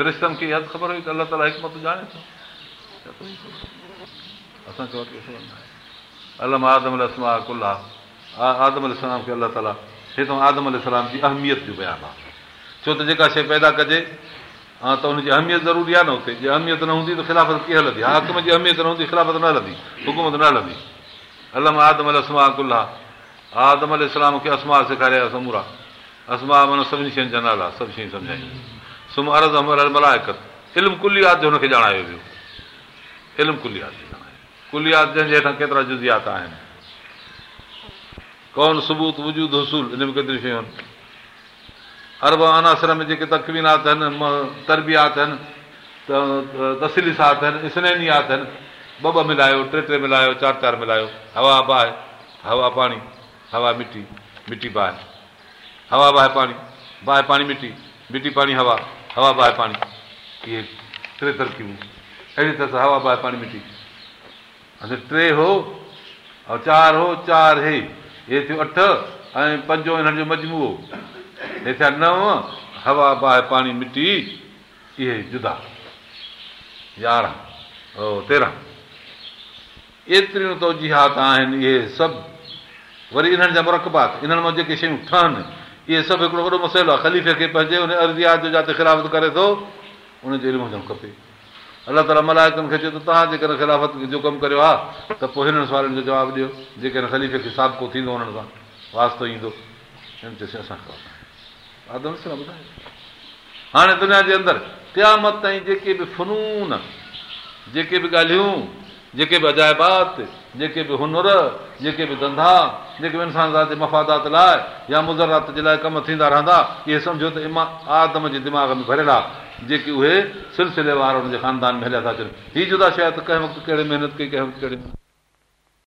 क्रिस्तन खे इहा त ख़बर हुई त अलाह ताला हिकु ॼाणे थो असांखे अलम आदम आदमलमा कुल्हा आदम अलाम खे अलाह ताला हे आदम अलाम जी अहमियत जो बयानु आहे छो त जेका शइ पैदा कजे हा त हुनजी अहमियत ज़रूरी आहे न हुते जे अहमियत न हूंदी त ख़िलाफ़त कीअं हलंदी हा हकम जी अहमियत न हूंदी खिलाफ़त न हलंदी हुकूमत न हलंदी अलम आदम आदमला कुल्हा आदमल इस्लाम खे असमा सेखारिया समूरा असमा माना सभिनी शयुनि जा नाला सभु शयूं सम्झायूं सुम्हर मलायक इल्म कुलियात जो हुनखे ॼाणायो वियो इल्म कुलियात कुलियात जंहिंजे हेठां केतिरा जुज़ियाता आहिनि कौन सबूत वजूद हुसूल इनमें केतिरियूं शयूं आहिनि अरब अनासर में जेके तकवीनात आहिनि तरबियात आहिनि तसलीसात आहिनि स्नैनियात आहिनि ॿ ॿ मिलायो टे टे मिलायो चारि चारि मिलायो हवा बाहि हवा पाणी हवा मिटी मिटी बाहि हवा बाहि पाणी बाहि पाणी मिटी मिटी पाणी हवा हवा बाहि पाणी इहे टे तरक़ियूं अहिड़ी तरह सां हवा बाहि पाणी मिटी अने टे हो ऐं चारि हो चारि हे हे थियो अठ ऐं पंजो हिननि जो मजमू हे थिया नव हवा बाहि पाणी मिटी इहे जुदा यारहं तेरहं एतिरियूं तवजीहात आहिनि इहे सभु वरी इन्हनि जा मुरकबात इन्हनि मां जेके शयूं ठहनि इहे सभु हिकिड़ो वॾो मसइलो आहे ख़लीफ़े खे पंहिंजे हुन अर्ज़ियात जो जिते ख़िलाफ़त करे थो उनजो इल्मु हुजणु खपे अलाह ताला मलायकनि खे चयो त तव्हां जेकॾहिं ख़िलाफ़त जो कमु करियो आहे त पोइ हिननि सुवालनि जो जवाबु ॾियो जेकॾहिं ख़लीफ़े खे साबको थींदो हुननि सां वास्तो ईंदो इन ते असां हाणे दुनिया जे अंदरि क़यामत ताईं जेके बि फनून जेके बि ॻाल्हियूं जेके बि अजाइबात जेके बि हुनर जेके बि धंधा जेके बि इंसान ज़ाती मफ़ादात लाइ या मुज़रात जे लाइ कमु थींदा रहंदा इहे सम्झो त इमा आदम जे दिमाग़ में भरियल आहे जेके उहे सिलसिले वारा हुनजे ख़ानदान में हलिया था अचनि हीअ जुदा शइ त कंहिं वक़्तु कहिड़े महिनत कई कंहिं वक़्तु कहिड़े